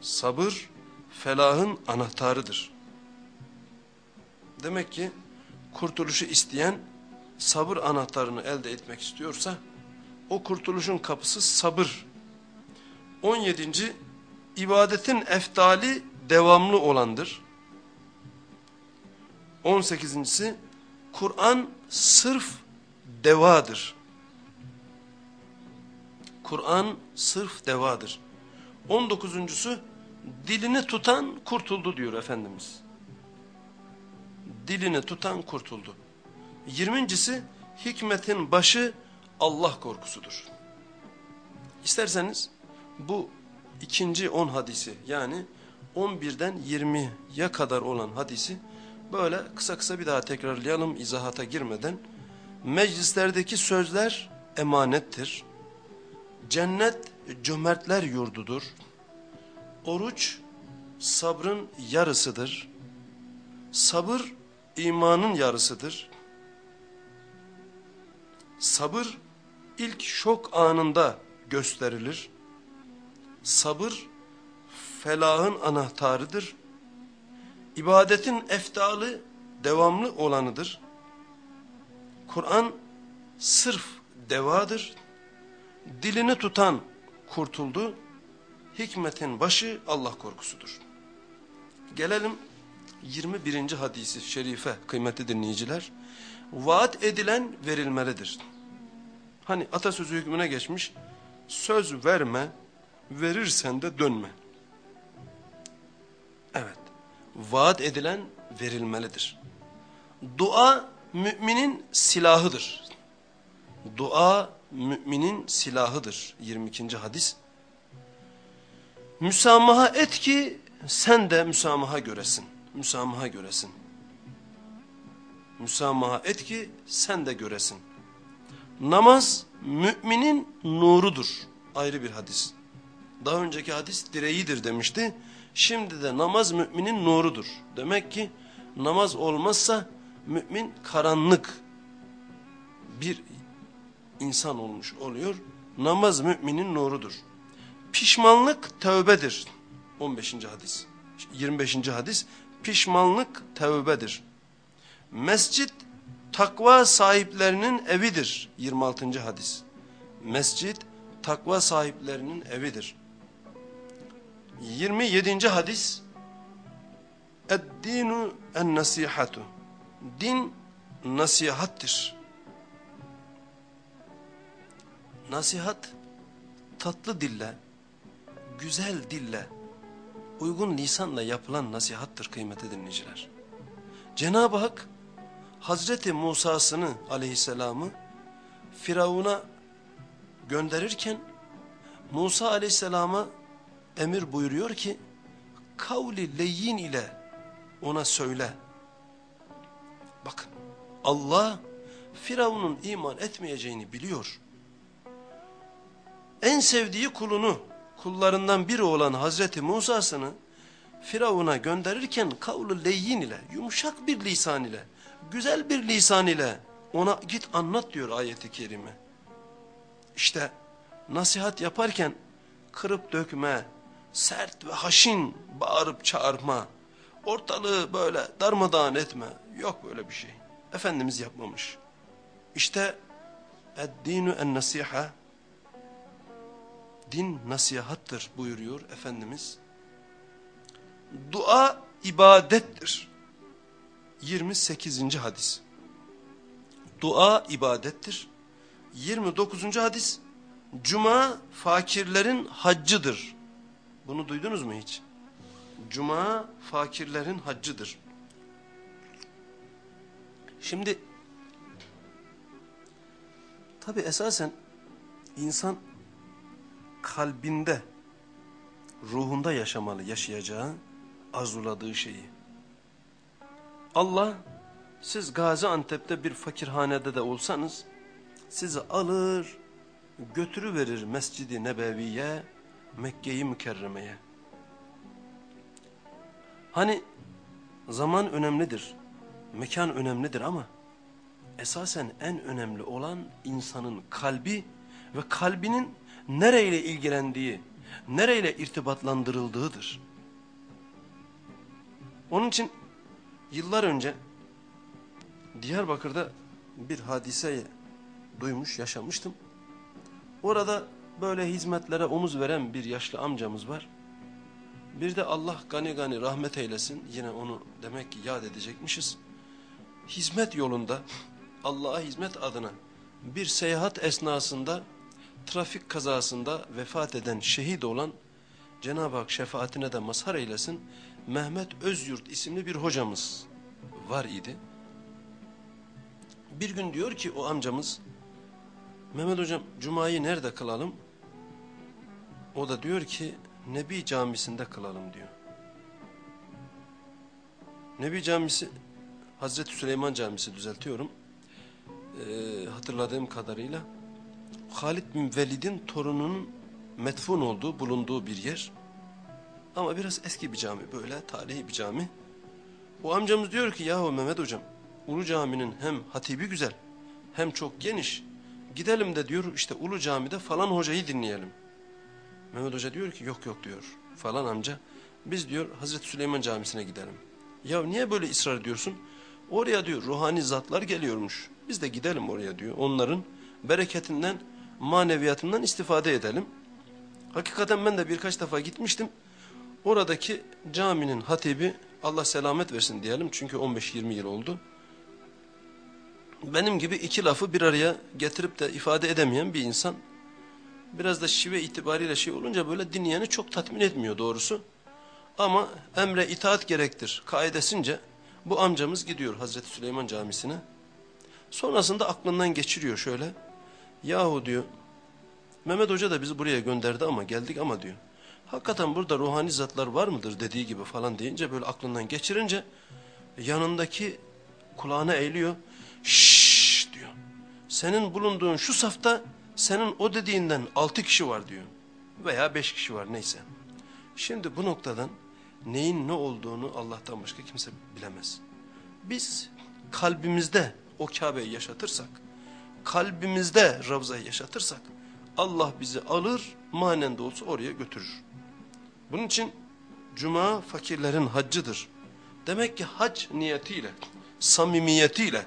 Sabır felahın anahtarıdır. Demek ki kurtuluşu isteyen sabır anahtarını elde etmek istiyorsa o kurtuluşun kapısı sabır. 17. ibadetin eftali devamlı olandır. 18.si Kur'an sırf devadır. Kur'an sırf devadır. 19.sü dilini tutan kurtuldu diyor Efendimiz. Dilini tutan kurtuldu. 20.si hikmetin başı Allah korkusudur. İsterseniz bu ikinci 10 hadisi yani 11'den 20'ye kadar olan hadisi böyle kısa kısa bir daha tekrarlayalım izahata girmeden. Meclislerdeki sözler emanettir. Cennet cömertler yurdudur. Oruç sabrın yarısıdır. Sabır imanın yarısıdır. Sabır ilk şok anında gösterilir. Sabır felahın anahtarıdır. İbadetin eftalı devamlı olanıdır. Kur'an sırf devadır. Dilini tutan kurtuldu. Hikmetin başı Allah korkusudur. Gelelim 21. hadisi şerife kıymetli dinleyiciler. Vaat edilen verilmelidir. Hani atasözü hükmüne geçmiş. Söz verme, verirsen de dönme. Evet. Vaat edilen verilmelidir. Dua müminin silahıdır. Dua müminin silahıdır. 22. hadis. Müsamaha et ki sen de müsamaha göresin. Müsamaha göresin. Müsamaha et ki sen de göresin. Namaz müminin nurudur. Ayrı bir hadis. Daha önceki hadis direğidir demişti. Şimdi de namaz müminin nurudur. Demek ki namaz olmazsa mümin karanlık bir insan olmuş oluyor. Namaz müminin nurudur. Pişmanlık tövbedir. 15. hadis. 25. hadis. Pişmanlık tövbedir. Mescit takva sahiplerinin evidir. 26. hadis. Mescit takva sahiplerinin evidir. 27. hadis. Ed-dinu en-nasihatu. Din nasihattir. Nasihat tatlı dille, güzel dille, uygun lisanla yapılan nasihattır kıymetli dinleyiciler. Cenab-ı Hak Hazreti Musa'sını aleyhisselamı Firavun'a gönderirken Musa aleyhisselama emir buyuruyor ki kavli leyin ile ona söyle. Bakın Allah Firavun'un iman etmeyeceğini biliyor. En sevdiği kulunu kullarından biri olan Hazreti Musa'sını Firavun'a gönderirken kavlu leyin ile yumuşak bir lisan ile güzel bir lisan ile ona git anlat diyor ayeti kerime. İşte nasihat yaparken kırıp dökme, sert ve haşin bağırıp çağırma, ortalığı böyle darmadağın etme. Yok böyle bir şey. Efendimiz yapmamış. İşte eddinu en nasiha din nasihattır buyuruyor Efendimiz. Dua ibadettir. 28. hadis. Dua ibadettir. 29. hadis. Cuma fakirlerin haccıdır. Bunu duydunuz mu hiç? Cuma fakirlerin haccıdır. Şimdi tabi esasen insan kalbinde, ruhunda yaşamalı, yaşayacağı, arzuladığı şeyi. Allah siz Gaziantep'te bir fakirhanede de olsanız sizi alır, götürüverir Mescid-i Nebevi'ye, Mekke'yi Mükerreme'ye. Hani zaman önemlidir, mekan önemlidir ama esasen en önemli olan insanın kalbi ve kalbinin nereyle ilgilendiği, nereyle irtibatlandırıldığıdır. Onun için yıllar önce Diyarbakır'da bir hadise duymuş, yaşamıştım. Orada böyle hizmetlere omuz veren bir yaşlı amcamız var. Bir de Allah gani gani rahmet eylesin. Yine onu demek ki yad edecekmişiz. Hizmet yolunda Allah'a hizmet adına bir seyahat esnasında trafik kazasında vefat eden şehit olan Cenab-ı Hak şefaatine de mazhar eylesin. Mehmet Özyurt isimli bir hocamız var idi. Bir gün diyor ki o amcamız Mehmet hocam cumayı nerede kılalım? O da diyor ki Nebi camisinde kılalım diyor. Nebi camisi Hazreti Süleyman camisi düzeltiyorum. Ee, hatırladığım kadarıyla Halid bin Velid'in torununun metfun olduğu, bulunduğu bir yer. Ama biraz eski bir cami, böyle tarihi bir cami. O amcamız diyor ki yahu Mehmet hocam, Ulu Cami'nin hem hatibi güzel, hem çok geniş. Gidelim de diyor işte Ulu Cami'de falan hocayı dinleyelim. Mehmet Hoca diyor ki yok yok diyor falan amca. Biz diyor Hazreti Süleyman Camisi'ne gidelim. Ya niye böyle ısrar ediyorsun? Oraya diyor ruhani zatlar geliyormuş. Biz de gidelim oraya diyor. Onların bereketinden, maneviyatından istifade edelim. Hakikaten ben de birkaç defa gitmiştim. Oradaki caminin hatibi Allah selamet versin diyelim. Çünkü 15-20 yıl oldu. Benim gibi iki lafı bir araya getirip de ifade edemeyen bir insan. Biraz da şive itibariyle şey olunca böyle dinleyeni çok tatmin etmiyor doğrusu. Ama emre itaat gerektir kaidesince bu amcamız gidiyor Hazreti Süleyman Camisi'ne. Sonrasında aklından geçiriyor şöyle. Yahu diyor Mehmet Hoca da bizi buraya gönderdi ama geldik ama diyor. Hakikaten burada ruhani zatlar var mıdır dediği gibi falan deyince böyle aklından geçirince yanındaki kulağına eğiliyor. Şşş diyor. Senin bulunduğun şu safta senin o dediğinden altı kişi var diyor. Veya beş kişi var neyse. Şimdi bu noktadan neyin ne olduğunu Allah'tan başka kimse bilemez. Biz kalbimizde o Kabe'yi yaşatırsak, kalbimizde Ravza'yı yaşatırsak Allah bizi alır manen de olsa oraya götürür. Bunun için cuma fakirlerin haccıdır. Demek ki hac niyetiyle, samimiyetiyle,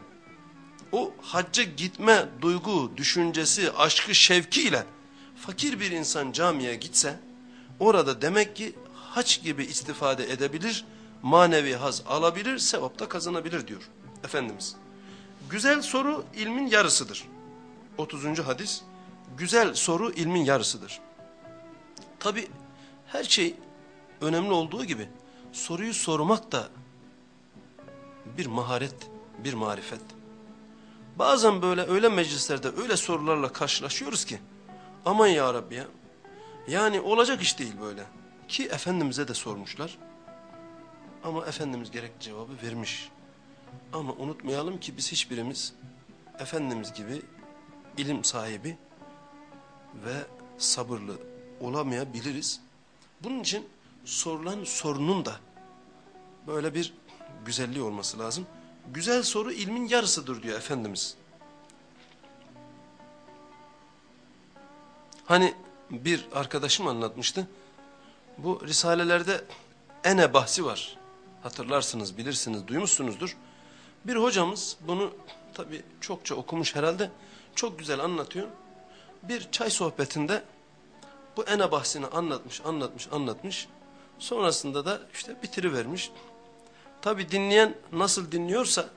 o hacca gitme duygu, düşüncesi, aşkı, şevkiyle fakir bir insan camiye gitse, orada demek ki haç gibi istifade edebilir, manevi haz alabilir, sevap da kazanabilir diyor Efendimiz. Güzel soru ilmin yarısıdır. 30. hadis, güzel soru ilmin yarısıdır. Tabi her şey önemli olduğu gibi soruyu sormak da bir maharet, bir marifet. Bazen böyle öyle meclislerde öyle sorularla karşılaşıyoruz ki aman ya Rabbi ya. Yani olacak iş değil böyle. Ki Efendimiz'e de sormuşlar. Ama Efendimiz gerekli cevabı vermiş. Ama unutmayalım ki biz hiçbirimiz Efendimiz gibi ilim sahibi ve sabırlı olamayabiliriz. Bunun için sorulan sorunun da böyle bir güzelliği olması lazım. Güzel soru ilmin yarısıdır diyor Efendimiz. Hani bir arkadaşım anlatmıştı. Bu risalelerde ene bahsi var. Hatırlarsınız, bilirsiniz, duymuşsunuzdur. Bir hocamız bunu tabi çokça okumuş herhalde. Çok güzel anlatıyor. Bir çay sohbetinde Bu ene bahsini anlatmış, anlatmış, anlatmış. Sonrasında da işte bitirivermiş. Tabi dinleyen nasıl dinliyorsa,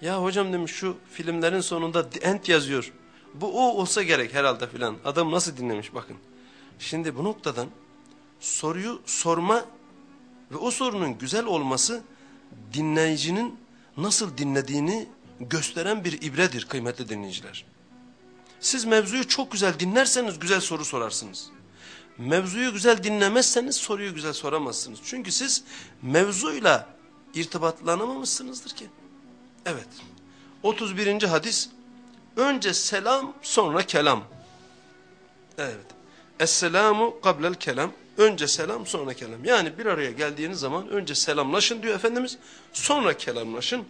ya hocam demiş şu filmlerin sonunda end yazıyor. Bu o olsa gerek herhalde filan. Adam nasıl dinlemiş bakın. Şimdi bu noktadan soruyu sorma ve o sorunun güzel olması dinleyicinin nasıl dinlediğini gösteren bir ibredir kıymetli dinleyiciler. Siz mevzuyu çok güzel dinlerseniz güzel soru sorarsınız. Mevzuyu güzel dinlemezseniz soruyu güzel soramazsınız. Çünkü siz mevzuyla irtibatlanamamışsınızdır ki. Evet. 31. hadis. Önce selam sonra kelam. Evet. Esselamu kablel kelam. Önce selam sonra kelam. Yani bir araya geldiğiniz zaman önce selamlaşın diyor Efendimiz. Sonra kelamlaşın.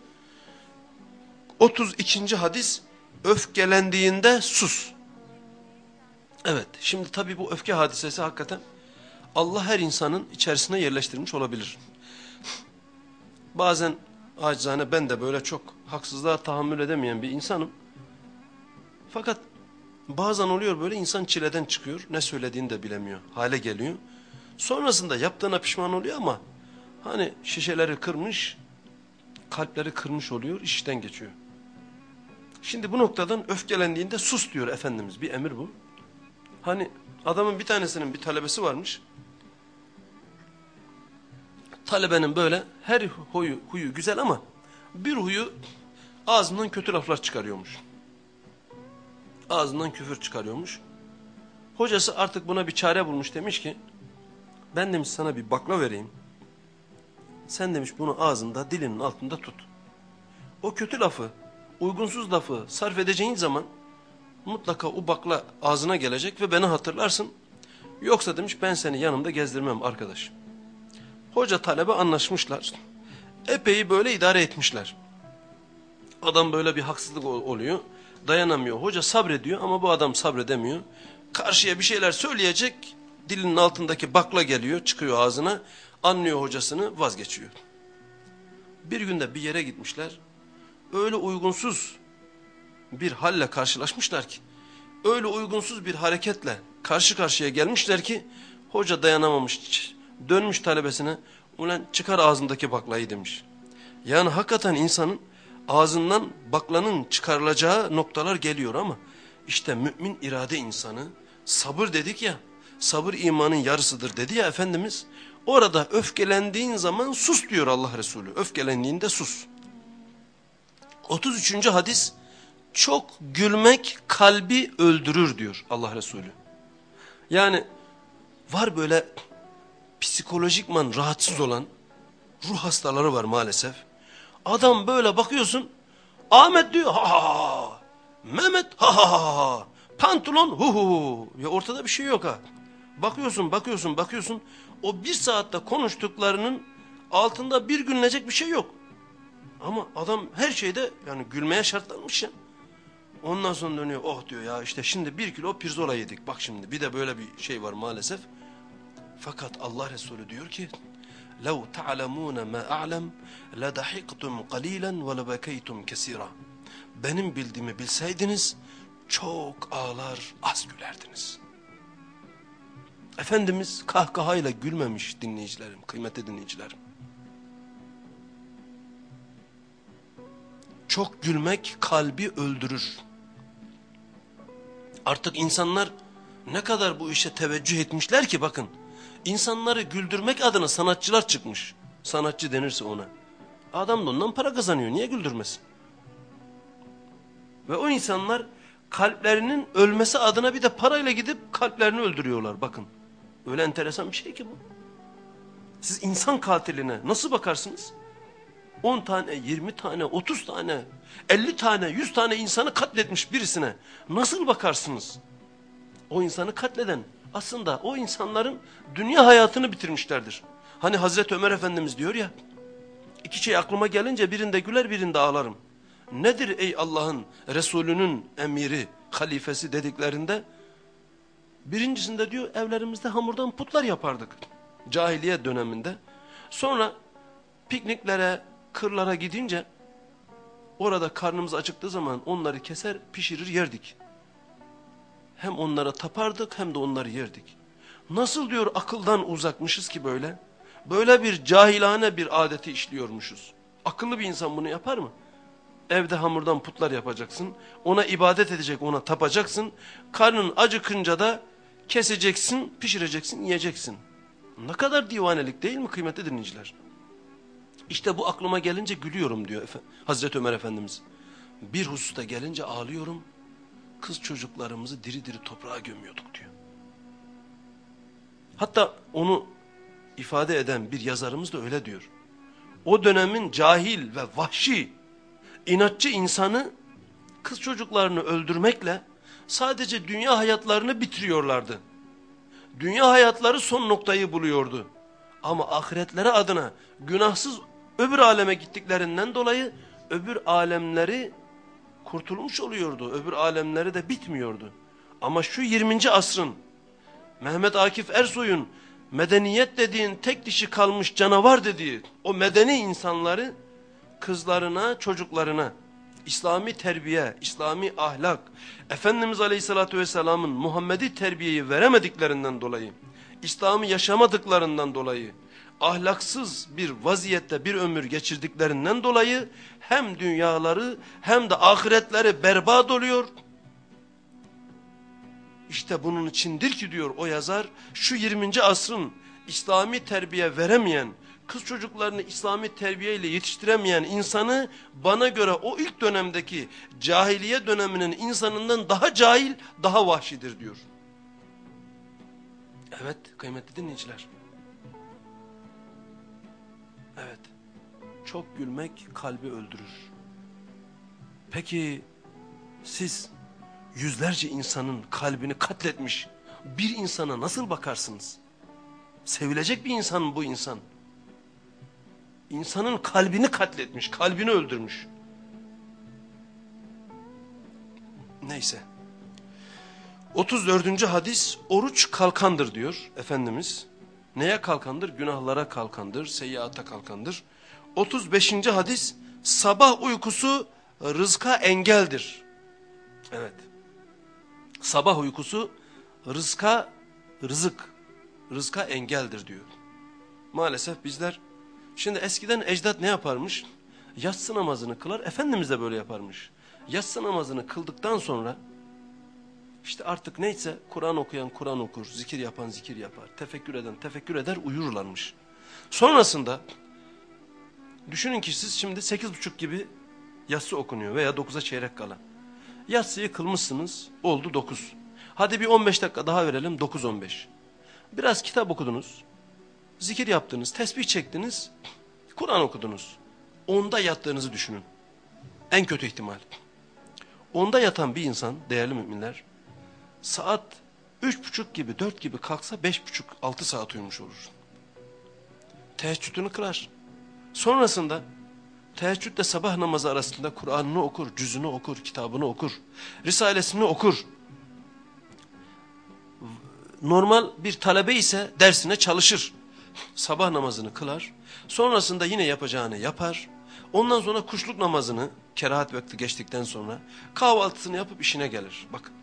32. hadis. Öfkelendiğinde sus. Evet şimdi tabi bu öfke hadisesi hakikaten Allah her insanın içerisine yerleştirmiş olabilir. Bazen acizane ben de böyle çok haksızlığa tahammül edemeyen bir insanım. Fakat bazen oluyor böyle insan çileden çıkıyor ne söylediğini de bilemiyor hale geliyor. Sonrasında yaptığına pişman oluyor ama hani şişeleri kırmış kalpleri kırmış oluyor işten geçiyor. Şimdi bu noktadan öfkelendiğinde sus diyor Efendimiz bir emir bu. Hani adamın bir tanesinin bir talebesi varmış. Talebenin böyle her huyu, huyu güzel ama bir huyu ağzından kötü laflar çıkarıyormuş. Ağzından küfür çıkarıyormuş. Hocası artık buna bir çare bulmuş demiş ki ben demiş sana bir bakla vereyim. Sen demiş bunu ağzında dilinin altında tut. O kötü lafı, uygunsuz lafı sarf edeceğin zaman mutlaka o bakla ağzına gelecek ve beni hatırlarsın. Yoksa demiş ben seni yanımda gezdirmem arkadaş. Hoca talebe anlaşmışlar. Epey böyle idare etmişler. Adam böyle bir haksızlık oluyor. Dayanamıyor. Hoca sabrediyor ama bu adam sabredemiyor. Karşıya bir şeyler söyleyecek. Dilinin altındaki bakla geliyor. Çıkıyor ağzına. Anlıyor hocasını vazgeçiyor. Bir günde bir yere gitmişler. Öyle uygunsuz bir halle karşılaşmışlar ki öyle uygunsuz bir hareketle karşı karşıya gelmişler ki hoca dayanamamış dönmüş talebesine ulan çıkar ağzındaki baklayı demiş. Yani hakikaten insanın ağzından baklanın çıkarılacağı noktalar geliyor ama işte mümin irade insanı sabır dedik ya sabır imanın yarısıdır dedi ya Efendimiz orada öfkelendiğin zaman sus diyor Allah Resulü öfkelendiğinde sus. 33. hadis çok gülmek kalbi öldürür diyor Allah Resulü. Yani var böyle psikolojikman rahatsız olan ruh hastaları var maalesef. Adam böyle bakıyorsun Ahmet diyor ha ha ha. Mehmet ha ha ha. Pantolon hu hu. Ya ortada bir şey yok ha. Bakıyorsun bakıyorsun bakıyorsun o bir saatte konuştuklarının altında bir gülünecek bir şey yok. Ama adam her şeyde yani gülmeye şartlanmış ya. Ondan sonra dönüyor oh diyor ya işte şimdi bir kilo pirzola yedik. Bak şimdi bir de böyle bir şey var maalesef. Fakat Allah Resulü diyor ki لَوْ تَعْلَمُونَ مَا أَعْلَمْ لَدَحِقْتُمْ قَلِيلًا وَلَبَكَيْتُمْ كَسِيرًا Benim bildiğimi bilseydiniz çok ağlar az gülerdiniz. Efendimiz kahkahayla gülmemiş dinleyicilerim, kıymetli dinleyicilerim. Çok gülmek kalbi öldürür. Artık insanlar ne kadar bu işe teveccüh etmişler ki bakın. İnsanları güldürmek adına sanatçılar çıkmış. Sanatçı denirse ona. Adam da ondan para kazanıyor. Niye güldürmesin? Ve o insanlar kalplerinin ölmesi adına bir de parayla gidip kalplerini öldürüyorlar. Bakın. Öyle enteresan bir şey ki bu. Siz insan katiline nasıl bakarsınız? 10 tane, 20 tane, 30 tane, 50 tane, 100 tane insanı katletmiş birisine nasıl bakarsınız? O insanı katleden aslında o insanların dünya hayatını bitirmişlerdir. Hani Hazreti Ömer Efendimiz diyor ya, iki şey aklıma gelince birinde güler birinde ağlarım. Nedir ey Allah'ın Resulünün emiri, halifesi dediklerinde? Birincisinde diyor evlerimizde hamurdan putlar yapardık. Cahiliye döneminde. Sonra pikniklere, kırlara gidince orada karnımız acıktığı zaman onları keser pişirir yerdik. Hem onlara tapardık hem de onları yerdik. Nasıl diyor akıldan uzakmışız ki böyle? Böyle bir cahilane bir adeti işliyormuşuz. Akıllı bir insan bunu yapar mı? Evde hamurdan putlar yapacaksın. Ona ibadet edecek, ona tapacaksın. Karnın acıkınca da keseceksin, pişireceksin, yiyeceksin. Ne kadar divanelik değil mi kıymetli dinleyiciler? İşte bu aklıma gelince gülüyorum diyor Hazreti Ömer Efendimiz. Bir hususta gelince ağlıyorum. Kız çocuklarımızı diri diri toprağa gömüyorduk diyor. Hatta onu ifade eden bir yazarımız da öyle diyor. O dönemin cahil ve vahşi, inatçı insanı kız çocuklarını öldürmekle sadece dünya hayatlarını bitiriyorlardı. Dünya hayatları son noktayı buluyordu. Ama ahiretleri adına günahsız öbür aleme gittiklerinden dolayı öbür alemleri kurtulmuş oluyordu. Öbür alemleri de bitmiyordu. Ama şu 20. asrın Mehmet Akif Ersoy'un medeniyet dediğin tek dişi kalmış canavar dediği o medeni insanları kızlarına, çocuklarına İslami terbiye, İslami ahlak, Efendimiz Aleyhisselatü Vesselam'ın Muhammedi terbiyeyi veremediklerinden dolayı, İslam'ı yaşamadıklarından dolayı, ahlaksız bir vaziyette bir ömür geçirdiklerinden dolayı hem dünyaları hem de ahiretleri berbat oluyor. İşte bunun içindir ki diyor o yazar şu 20. asrın İslami terbiye veremeyen, kız çocuklarını İslami terbiyeyle yetiştiremeyen insanı bana göre o ilk dönemdeki cahiliye döneminin insanından daha cahil, daha vahşidir diyor. Evet kıymetli dinleyiciler. Evet. Çok gülmek kalbi öldürür. Peki siz yüzlerce insanın kalbini katletmiş bir insana nasıl bakarsınız? Sevilecek bir insan mı bu insan? İnsanın kalbini katletmiş, kalbini öldürmüş. Neyse. 34. hadis oruç kalkandır diyor Efendimiz. Neye kalkandır? Günahlara kalkandır, seyyiata kalkandır. 35. hadis sabah uykusu rızka engeldir. Evet. Sabah uykusu rızka rızık, rızka engeldir diyor. Maalesef bizler şimdi eskiden ecdat ne yaparmış? Yatsı namazını kılar, Efendimiz de böyle yaparmış. Yatsı namazını kıldıktan sonra işte artık neyse Kur'an okuyan Kur'an okur, zikir yapan zikir yapar, tefekkür eden tefekkür eder uyurlarmış. Sonrasında düşünün ki siz şimdi sekiz buçuk gibi yatsı okunuyor veya dokuza çeyrek kala. Yatsıyı kılmışsınız oldu dokuz. Hadi bir on beş dakika daha verelim dokuz on beş. Biraz kitap okudunuz, zikir yaptınız, tesbih çektiniz, Kur'an okudunuz. Onda yattığınızı düşünün. En kötü ihtimal. Onda yatan bir insan değerli müminler saat üç buçuk gibi dört gibi kalksa beş buçuk altı saat uyumuş olur. Teheccüdünü kırar. Sonrasında teheccüdle sabah namazı arasında Kur'an'ını okur, cüzünü okur, kitabını okur, risalesini okur. Normal bir talebe ise dersine çalışır. Sabah namazını kılar. Sonrasında yine yapacağını yapar. Ondan sonra kuşluk namazını kerahat vakti geçtikten sonra kahvaltısını yapıp işine gelir. Bakın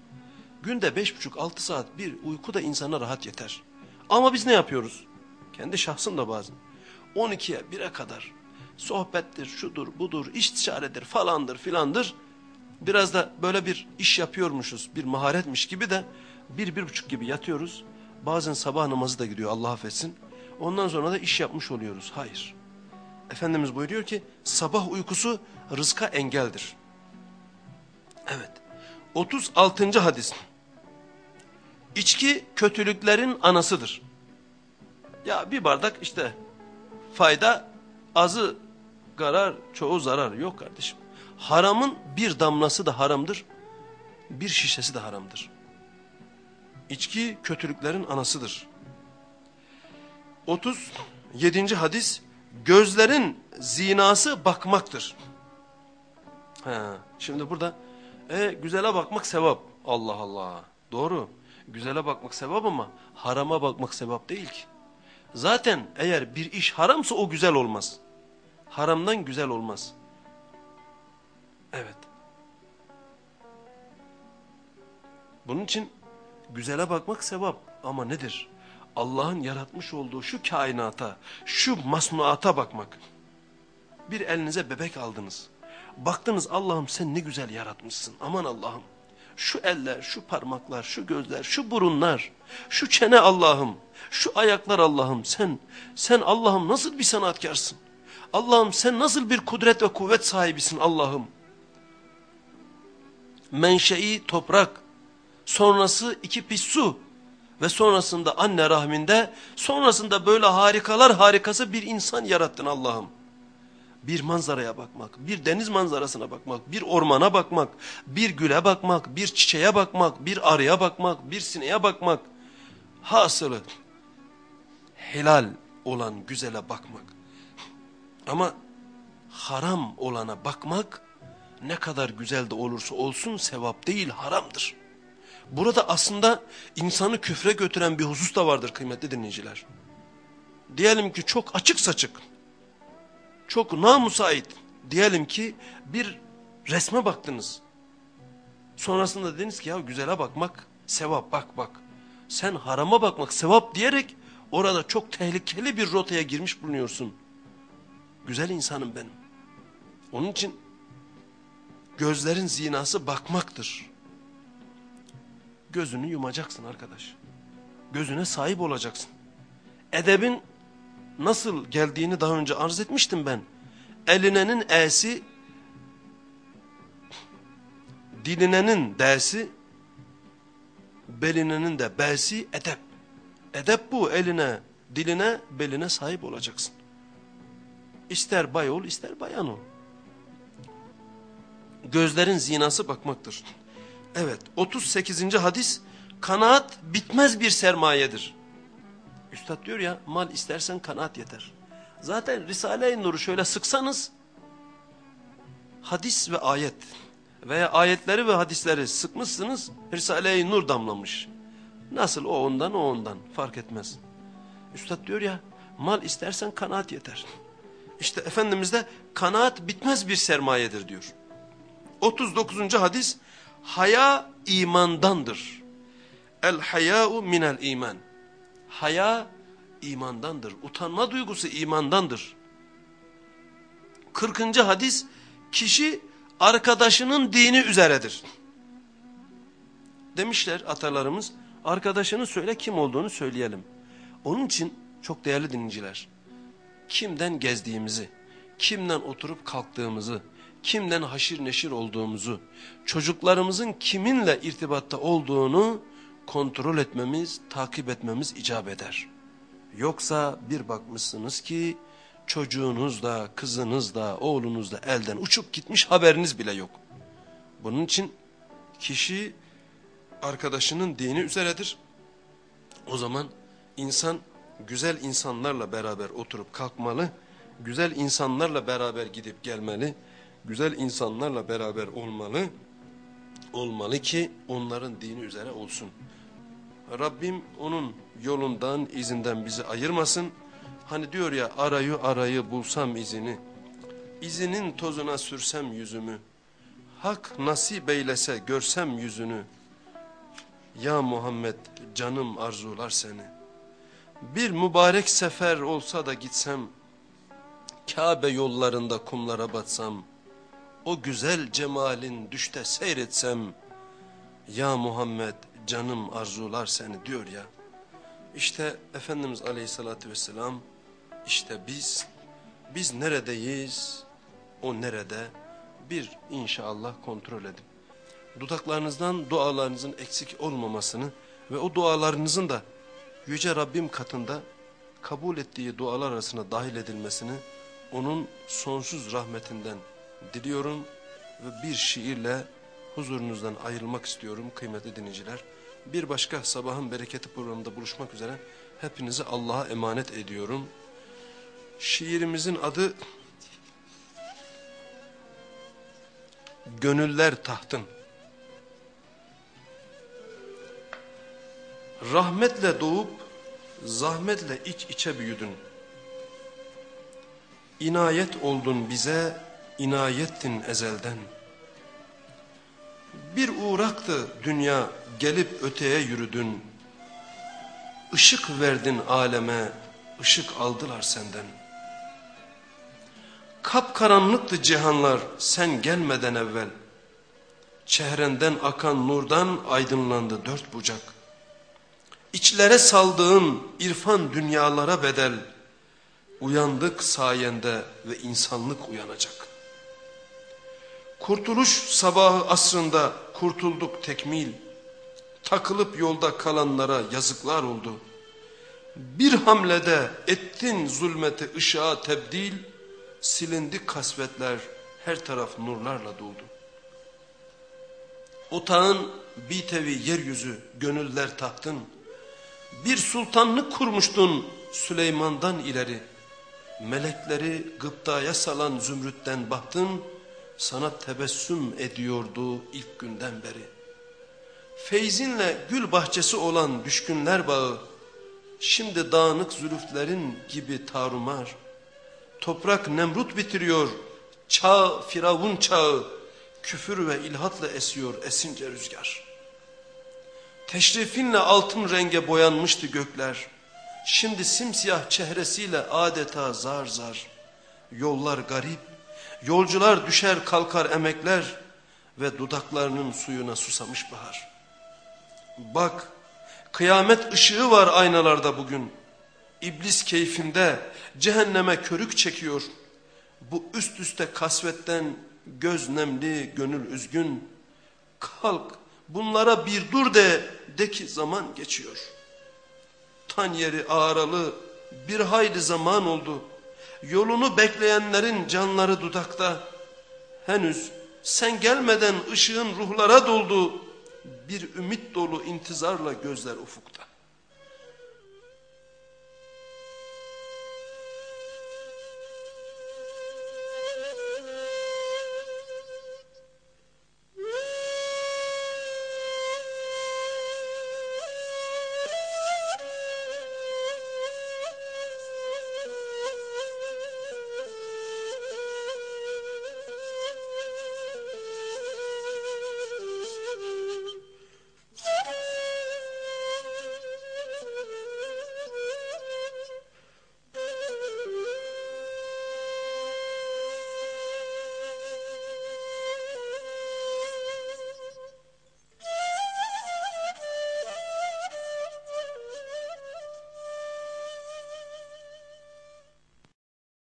Günde beş buçuk altı saat bir uyku da insana rahat yeter. Ama biz ne yapıyoruz? Kendi şahsım da bazen. 12'ye 1'e kadar sohbettir, şudur, budur, istişaredir falandır filandır. Biraz da böyle bir iş yapıyormuşuz, bir maharetmiş gibi de bir, bir buçuk gibi yatıyoruz. Bazen sabah namazı da gidiyor Allah affetsin. Ondan sonra da iş yapmış oluyoruz. Hayır. Efendimiz buyuruyor ki sabah uykusu rızka engeldir. Evet. 36. hadis. İçki kötülüklerin anasıdır. Ya bir bardak işte fayda azı garar çoğu zarar yok kardeşim. Haramın bir damlası da haramdır. Bir şişesi de haramdır. İçki kötülüklerin anasıdır. 37. hadis gözlerin zinası bakmaktır. Ha, şimdi burada e, güzele bakmak sevap. Allah Allah. Doğru. Güzele bakmak sevap ama harama bakmak sevap değil ki. Zaten eğer bir iş haramsa o güzel olmaz. Haramdan güzel olmaz. Evet. Bunun için güzele bakmak sevap ama nedir? Allah'ın yaratmış olduğu şu kainata, şu masnuata bakmak. Bir elinize bebek aldınız. Baktınız Allah'ım sen ne güzel yaratmışsın. Aman Allah'ım. Şu eller, şu parmaklar, şu gözler, şu burunlar, şu çene Allah'ım, şu ayaklar Allah'ım sen, sen Allah'ım nasıl bir sanatkarsın? Allah'ım sen nasıl bir kudret ve kuvvet sahibisin Allah'ım? Menşei toprak, sonrası iki pis su ve sonrasında anne rahminde, sonrasında böyle harikalar harikası bir insan yarattın Allah'ım. Bir manzaraya bakmak, bir deniz manzarasına bakmak, bir ormana bakmak, bir güle bakmak, bir çiçeğe bakmak, bir arıya bakmak, bir sineğe bakmak. Hasılı helal olan güzele bakmak. Ama haram olana bakmak ne kadar güzel de olursa olsun sevap değil haramdır. Burada aslında insanı küfre götüren bir husus da vardır kıymetli dinleyiciler. Diyelim ki çok açık saçık, çok namusait diyelim ki bir resme baktınız. Sonrasında dediniz ki ya güzele bakmak sevap bak bak. Sen harama bakmak sevap diyerek orada çok tehlikeli bir rotaya girmiş bulunuyorsun. Güzel insanım benim. Onun için gözlerin zinası bakmaktır. Gözünü yumacaksın arkadaş. Gözüne sahip olacaksın. Edebin nasıl geldiğini daha önce arz etmiştim ben. Elinenin e'si, dilinenin d'si, belinenin de b'si edep. Edep bu eline, diline, beline sahip olacaksın. İster bay ol, ister bayan ol. Gözlerin zinası bakmaktır. Evet, 38. hadis, kanaat bitmez bir sermayedir. Üstad diyor ya mal istersen kanaat yeter. Zaten Risale-i Nur'u şöyle sıksanız hadis ve ayet veya ayetleri ve hadisleri sıkmışsınız Risale-i Nur damlamış. Nasıl o ondan o ondan fark etmez. Üstad diyor ya mal istersen kanaat yeter. İşte Efendimiz de kanaat bitmez bir sermayedir diyor. 39. hadis haya imandandır. El haya'u minel iman. Haya imandandır. Utanma duygusu imandandır. 40. hadis kişi arkadaşının dini üzeredir. Demişler atalarımız arkadaşını söyle kim olduğunu söyleyelim. Onun için çok değerli dinleyiciler kimden gezdiğimizi, kimden oturup kalktığımızı, kimden haşir neşir olduğumuzu, çocuklarımızın kiminle irtibatta olduğunu kontrol etmemiz, takip etmemiz icap eder. Yoksa bir bakmışsınız ki çocuğunuz da, kızınız da, oğlunuz da elden uçup gitmiş haberiniz bile yok. Bunun için kişi arkadaşının dini üzeredir. O zaman insan güzel insanlarla beraber oturup kalkmalı, güzel insanlarla beraber gidip gelmeli, güzel insanlarla beraber olmalı, olmalı ki onların dini üzere olsun. Rabbim onun yolundan, izinden bizi ayırmasın. Hani diyor ya arayı arayı bulsam izini, izinin tozuna sürsem yüzümü, hak nasip eylese görsem yüzünü, ya Muhammed canım arzular seni. Bir mübarek sefer olsa da gitsem, Kabe yollarında kumlara batsam, o güzel cemalin düşte seyretsem, ya Muhammed canım arzular seni diyor ya. İşte Efendimiz Aleyhisselatü Vesselam, işte biz, biz neredeyiz, o nerede, bir inşallah kontrol edip, dudaklarınızdan dualarınızın eksik olmamasını ve o dualarınızın da Yüce Rabbim katında kabul ettiği dualar arasına dahil edilmesini onun sonsuz rahmetinden diliyorum ve bir şiirle huzurunuzdan ayrılmak istiyorum kıymetli dinleyiciler. Bir başka sabahın bereketi programında buluşmak üzere hepinizi Allah'a emanet ediyorum. Şiirimizin adı Gönüller Tahtın. Rahmetle doğup zahmetle iç içe büyüdün. İnayet oldun bize, inayettin ezelden. Bir uğraktı dünya, gelip öteye yürüdün. ışık verdin aleme, ışık aldılar senden. Kapkaranlıktı cihanlar sen gelmeden evvel. Çehrenden akan nurdan aydınlandı dört bucak. İçlere saldığın irfan dünyalara bedel. Uyandık sayende ve insanlık uyanacak. Kurtuluş sabahı asrında kurtulduk tekmil. Takılıp yolda kalanlara yazıklar oldu. Bir hamlede ettin zulmeti ışığa tebdil, silindi kasvetler, her taraf nurlarla doldu. Otağın bitevi yeryüzü, gönüller tahtın. Bir sultanlık kurmuştun Süleyman'dan ileri. Melekleri gıptaya salan zümrütten bahtın, sana tebessüm ediyordu ilk günden beri. Feyzinle gül bahçesi olan düşkünler bağı, şimdi dağınık zülüflerin gibi tarumar. Toprak Nemrut bitiriyor, çağ Firavun çağı, küfür ve ilhatla esiyor esince rüzgar. Teşrifinle altın renge boyanmıştı gökler. Şimdi simsiyah çehresiyle adeta zar zar. Yollar garip, yolcular düşer kalkar emekler ve dudaklarının suyuna susamış bahar. Bak, kıyamet ışığı var aynalarda bugün. İblis keyfinde cehenneme körük çekiyor. Bu üst üste kasvetten göz nemli, gönül üzgün. Kalk, bunlara bir dur de, de ki zaman geçiyor. Tan yeri ağralı, bir hayli zaman oldu. Yolunu bekleyenlerin canları dudakta. Henüz sen gelmeden ışığın ruhlara doldu. Bir ümit dolu intizarla gözler ufukta.